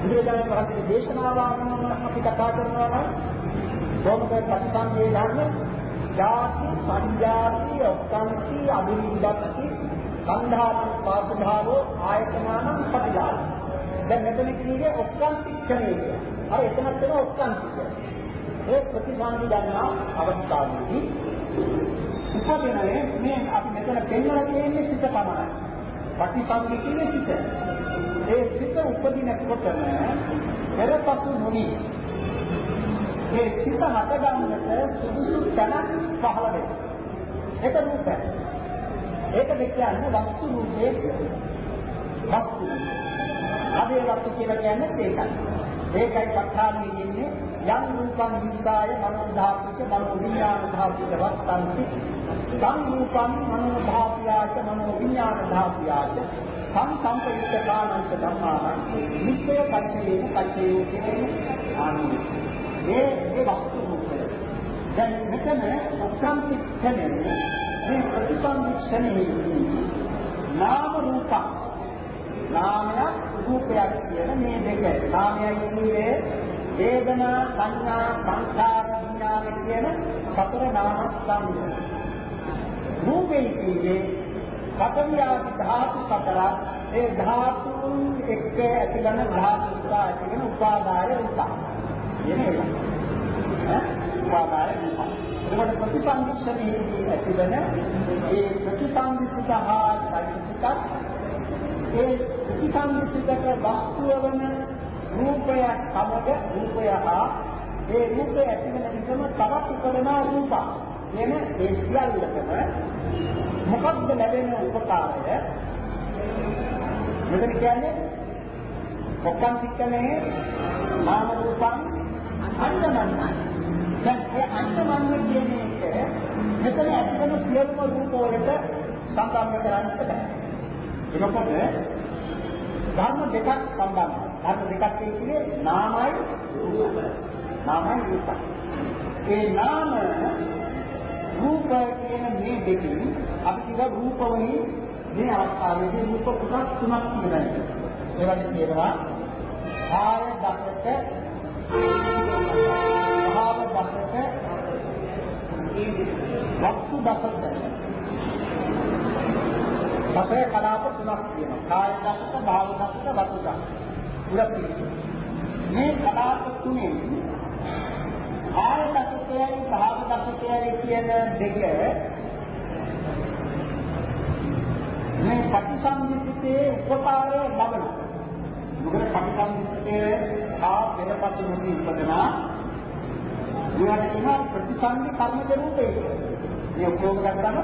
බුදුරජාණන් වහන්සේ දේශනාව ආගමන අපි කතා කරනවා නම් කොහොමද ප්‍රතිසංගී ධර්ම ජාති සංජාති ඔක්කාන්ති අභිනිබ්බති සංධාන පාසභාවෝ ආයතනානම් පටිලාභ දැන් මෙතන කියන්නේ ඔක්කාන්ති ක්ෂණය අර එතනත් වෙන ඔක්කාන්ති ඒ ප්‍රතිසංගී ගන්නා අවස්ථාවේදී උපදිනේ මේ අපි මෙතන පෙන්වලා තියෙන්නේ සිත පමණයි ප්‍රතිසංගී කියන්නේ සිත ඒ සිත උපදිනකොටම පෙරපසු නොවි මේ සිත හටගන්නට සුදුසු තැනක් පහළ වෙනවා. ඒක රූපය. ඒක කියන්නේ වස්තු රූපයේ වස්තු. අදේ වස්තු කියලා කියන්නේ ඒකයි. ඒකයි පඨානෙ කියන්නේ යම් රූපං විද්දාය මනෝ ධාතුක මනෝ විඥාන ධාතුක වස්තන්ති සං රූපං මනෝ ධාතුයාච මනෝ විඥාන ධාතුයාච සං සංපයුක්ත කාණංච ධම්මාන නිත්‍ය පච්චේන පච්චේ කියන ආනන්ද. ඒ ඒ වස්තු රූපය. දැන් මෙතන උත්සම්පිච්ඡනේ මේ ප්‍රතිසම්පිච්ඡනේ නාම රූප නාමය රූපයක් කියන මේ දෙක. නාමයයි කියන්නේ වේදනා සංඥා සංඛාර විඥාන කියන සතර නාම ස්කන්ධ. රූපේ කියන්නේ පඨවියාදි ධාතු සතරක් ඒ ධාතුන් එක්ක ඇතිවන ධාතු සතර ඇතිවන උපාදාය රූප. එනේ ඈ උපාදාය රූප. ඒකට ප්‍රතිසංයුක්තදී ඇතිවන ඒ ප්‍රතිසංයුක්ත හා පරිසිතක් ඒ ප්‍රතිසංයුක්තක වස්තුව වන රූපය සමග රූපය හා ඒ රූපය ඇතිවන විටම තවත් උපදනා රූප. එන ඒ සියල්ලකම මොකක්ද ලැබෙන උපකාරය? මෙතන කියන්නේ ඔක්කම් සික්කනේ නාම රූපං අන්නමන්න. දැන් ඒ අන්නමන්න කියන එක මෙතන ඇත්තම සියලුම රූප වලට සම්බන්ධ කරන්නේ නැහැ. එතකොට ධර්ම දෙකක් සම්බන්ධයි. ධර්ම දෙකක් තියෙන්නේ නාමයි රූපයි. නාමයි රූපයි. ඒ නාම රූප කියන මේ දෙකෙන් අපි කිව්වා රූපවලින් මේ අවස්ථාවේදී රූප කොටස් තුනක් තියෙනවා. ඒ වගේ කියනවා ආය දක්ක භාව දක්ක වස්තු දක්ක සතර කලාප තුනක් තියෙනවා. කාය දක්ක, භාව දක්ක, වස්තු දක්ක. තුනක් තියෙනවා. මේ කලාප තුනේ කාය දක්කයයි භාව දක්කයයි කියන දෙක මේ ප්‍රතිසංයුත්තේ උපකාරය ලබනවා. මොකද ප්‍රතිසංයුත්තේ ආ පෙරපසු නොදී ඉපදනා ඊට කියන ප්‍රතිසංයු කර්මජ රූපේ. මේ උපයෝග කරගන්න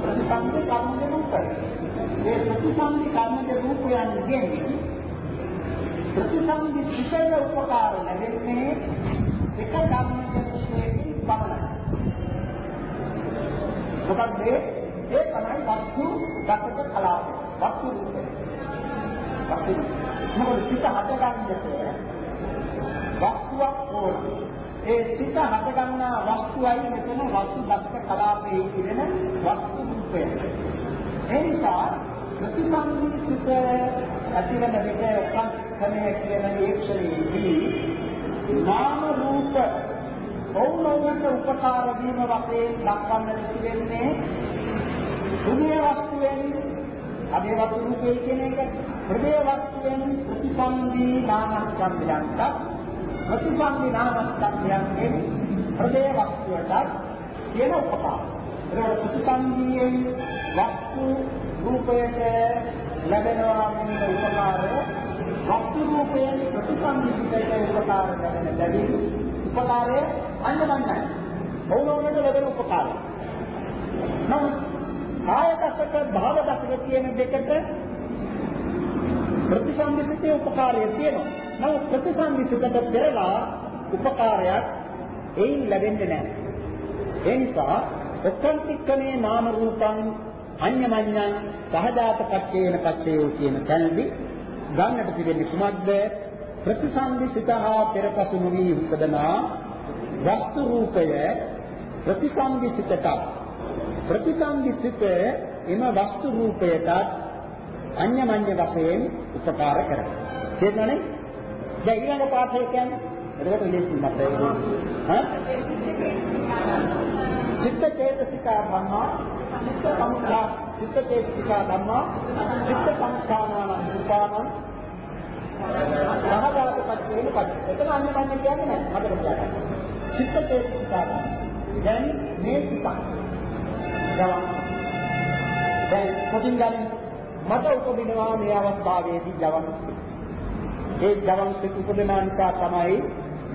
ප්‍රතිසංයු කර්මජ රූපය. මේ ප්‍රතිසංයු කර්මජ රූපයන් කියන්නේ ප්‍රතිසංයු විශේෂ උපකාර ලැබෙන්නේ එක කර්මජ රූපයකින් පමණයි. මොකද ඒ තමයි වස්තු දසක කලාව. වස්තු රූපය. වස්තු මොකද සිත හටගන්නට වස්තුවක් ඕන. ඒ සිත හටගන්නා වස්තුවයි මෙතන වස්තු දසක කලාපයේ කියන වස්තු රූපය. ඒ නිසා ප්‍රතිසංවිධිත ඇතිවන විට සංස්කරණය කියන ඒක්ෂණයේදී නාම රූප ඔවුනොවුන්ට උපකාර වීම වශයෙන් දක්වන්නට තිබෙන්නේ හෘදය වස්තුවෙන් අදේ වස්තු රූපේ කියන එක හෘදය වස්තුවෙන් ප්‍රතිසන්දී නාමස්කන්ධයන්ට ප්‍රතිසන්දී නාමස්කන්ධයන්ගෙන් හෘදය වස්තුවට කියන උපකාර. ඒක ප්‍රතිසන්දීයෙන් වස්තු රූපයට ලැබෙනවා කියන උපකාරය වස්තු රූපයෙන් ප්‍රතිසන්දීකට උපකාර ලැබෙන ලැබෙන උපකාරය අන්නමන්නයි. බෞද්ධවලට ලැබෙන උපකාරය. නමුත් කාය දසක භාව දසක කියන දෙකට ප්‍රතිසංවිතයේ උපකාරය තියෙනවා. නමුත් ප්‍රතිසංවිතකට පෙරලා උපකාරයක් එයින් ලැබෙන්නේ නැහැ. ඒ නිසා ඔක්කන්තික්කමේ නාම රූපං අඤ්ඤමඤ්ඤං සහජාත පච්චේන පච්චයෝ කියන තැනදී ගන්නට තිබෙන්නේ කුමක්ද? ප්‍රතිසංවිතහා පෙරපසු නොවි උපදනා වස්තු රූපය ප්‍රතිසංවිතට ප්‍රතිසංවිසිත එම වස්තු රූපයටත් අන්‍යමඤ්ඤ වශයෙන් උපකාර කරයි. තේරුණානේ? දැන් ඊළඟ පාඩය කියන්නේ එතකොට ඉලෙස් මත ඈ චිත්ත චේතසික ධම්මා චිත්ත සමුඛා චිත්ත චේතසික ධම්මා චිත්ත සංඛානාන රූපානං සහජාත පච්චේන පච්ච. එතන අන්‍යමඤ්ඤ කියන්නේ නැහැ. මතක තියාගන්න. චිත්ත චේතසික දැන් මේ සිතක් ජවන්. දැන් කොටින් ගන්න මට උපදිනවා මේ අවස්ථාවේදී ජවන්. ඒ ජවන් සිත් උපදිනා නිසා තමයි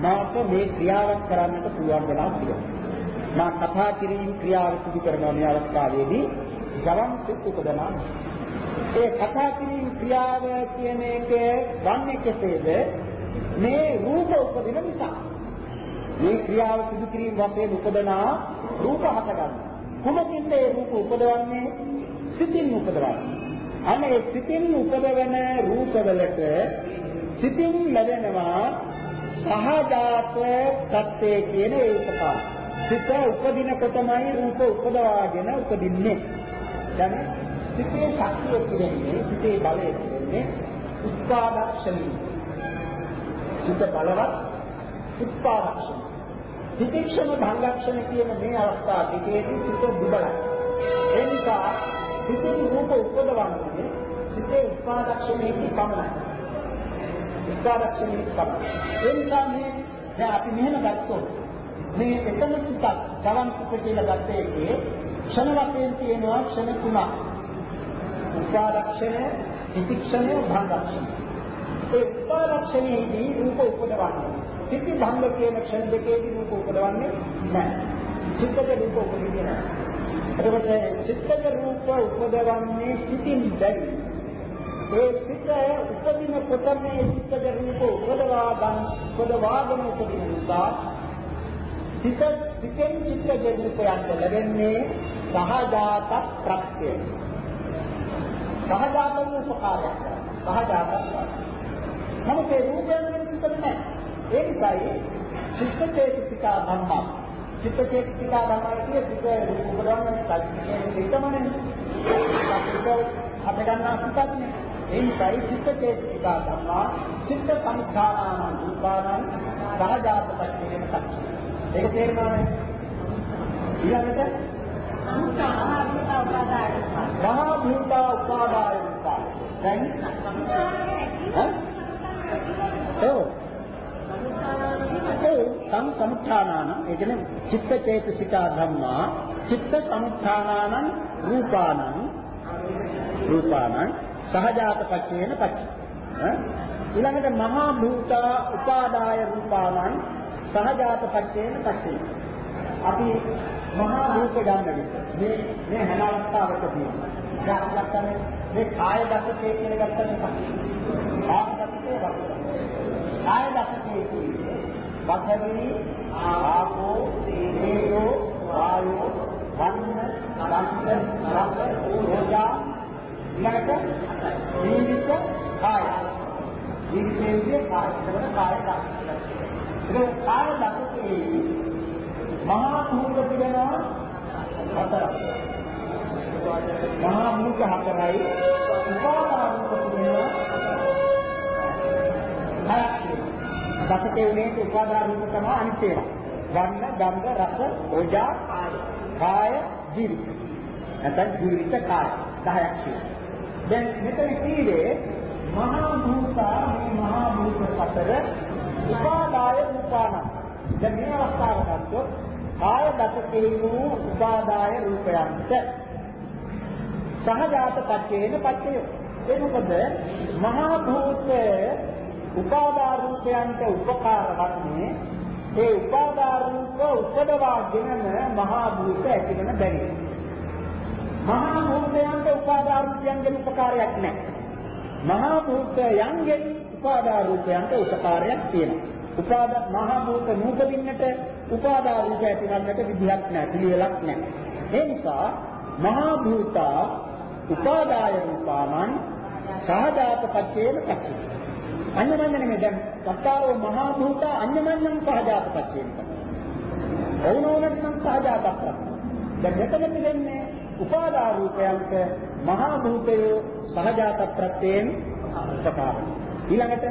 මාත් මේ ක්‍රියාවක් කරන්නට පුළුවන් වෙලා තියෙන්නේ. මා කතා කිරීම ක්‍රියාව සිදු කරන මේ අවස්ථාවේදී ජවන් සිත් උපදනා. ඒ කතා කිරීම ක්‍රියාව කියන එක වන්නේ කෙසේද? මේ රූප උපදින නිසා. මේ ක්‍රියාව සිදු කිරීම වශයෙන් උපදනා රූප හට ගන්නවා. කුමකින්ද ඒ රූප උපදවන්නේ? සිතින් උපදවන්නේ. අනේ සිතින් උපදවන රූපවලට සිතින් ලැබෙනවා සහජාත සත්‍යය කියන ඒ උපකාර. සිත උපදින කොටමයි රූප උපදවාගෙන උපදින්නේ. දැන් සිතේ ශක්තිය කියන්නේ සිතේ බලය කියන්නේ උත්පාදක්ෂණී. සිත බලවත් උත්පාදක්ෂණී. විචක්ෂණ භංගක්ෂණ කියන මේ අවස්ථා දෙකේදී සිත දුබලයි. ඒ නිසා සිතේ රූප උපදවන්නේ සිතේ උත්පාදක්ෂණයේ පමණයි. උත්පාදක්ෂණයේ පමණයි. ඒ නිසා මේ දැන් අපි මෙහෙම ගත්තොත් මේ එතන සිතක් ගවන් සිත කියලා ගත්ත එකේ ක්ෂණ වශයෙන් තියෙනවා ක්ෂණ තුනක්. උත්පාදක්ෂණය, විචක්ෂණය, භංගක්ෂණය. ඒ උත්පාදක්ෂණයේදී රූප උපදවන්නේ සිටි භංග කියන ක්ෂණ දෙකේදී රූප උපදවන්නේ නැහැ. චිත්තක රූප උපදින්නේ නැහැ. එතකොට චිත්තක රූප උපදවන්නේ සිටින් බැරි. ඒ සිත උපදින කොට මේ චිත්තක රූප උපදවා ගන්න උපදවාගෙන උපදින නිසා සිත සිතෙන් චිත්තක රූපයන්ට ලැබෙන්නේ සහජාත ප්‍රත්‍යය. සහජාත උපකාරය. සහජාත නමුත් ඒ රූපයන් ගැන හිතන්නේ නැහැ. ඒ නිසායි චිත්ත චේතසිකා ධම්මා. චිත්ත චේතසිකා ධම්මා කියන්නේ චිත්ත උපදවන්නේ කල්පිතේ හිතමනේ. චිත්ත හද ගන්නා සිතක්නේ. ඒ නිසායි චිත්ත චේතසිකා ධම්මා චිත්ත සමුත්ථානාන රූපානං සහජාත පච්චේන පච්ච. ඒක තේරෙනවනේ. ඊළඟට මහා භූතා උපාදාය රූපා. දැන් ඔව්. ඒ සම් සමුත්ථානාන ඒ කියන්නේ චිත්ත චේතසික ධම්මා චිත්ත සමුත්ථානානං රූපානං රූපානං සහජාත පච්චේන පච්ච. ඊළඟට මහා භූතා උපාදාය රූපානං සහජාත පච්චේන පච්චේ. අපි මහා භූත ගන්න මේ මේ හැම අවස්ථාවකදී දැන් අපි ගන්නනේ මේ කාය දසකේ කියන ගත්තනේ කාය දසකේ ගත්තා. කාය දසකේ කියන්නේ පඨවි ආපෝ තේජෝ වායෝ වන්න රක්ත රක්ත ඕජා ඊළඟට ජීවිත කාය. ජීවිතයේ කාය. එතකොට කාය දසකේ ඒක කාය දසකේ මහා භූත පිළිනවා හතරක් මහා භූත හතරයි. උපාදාන රූප පිළිනවා හයක්. දසකේ උනේ උපාදාන රූප තමයි අනිත් ඒවා. වර්ණ ගන්ධ රස ඕජා කාය ජීවිත. නැත්නම් ජීවිත කාය. 10ක් තියෙනවා දැන් මෙතන කීවේ මහා භූත මේ මහා භූත හතර උපාදාය රූපාන දැන් මේ අවස්ථාව ගත්තොත් කාය දසකේ වූ උපාදාය රූපයන්ට. සහජාත පච්චේන පච්චය ඒ මොකද? මහා භූත උපාදා රූපයන්ට උපකාර වන්නේ ඒ උපාදා රූප උපදවාගෙනම මහා භූත ඇතිවන බැරි මහා භූතයන්ට උපාදා රූපයන්ගෙන් උපකාරයක් නැහැ. මහා භූතයන්ගෙන් උපාදා රූපයන්ට උපකාරයක් තියෙනවා. උපාද මහා භූත නූපදින්නට උපාදා රූප ඇතිවන්නට විදිහක් නැහැ පිළිවෙලක් නැහැ. ඒ නිසා මහා භූතා උපාදාය රූපානං සහජාත පච්චේන පච්චේ. අඤ්ඤමඤ්ඤ නෙමෙයි දැන් සත්තාරෝ මහා භූත අඤ්ඤමඤ්ඤං සහජාත පච්චේන පච්චේ. ඕනෝනක් නම් සහජාතක් දැන් මෙතන දෙන්නේ උපාදා රූපයන්ට මහා භූතය සහජාත ප්‍රත්‍යයෙන් උපකාරයි. ඊළඟට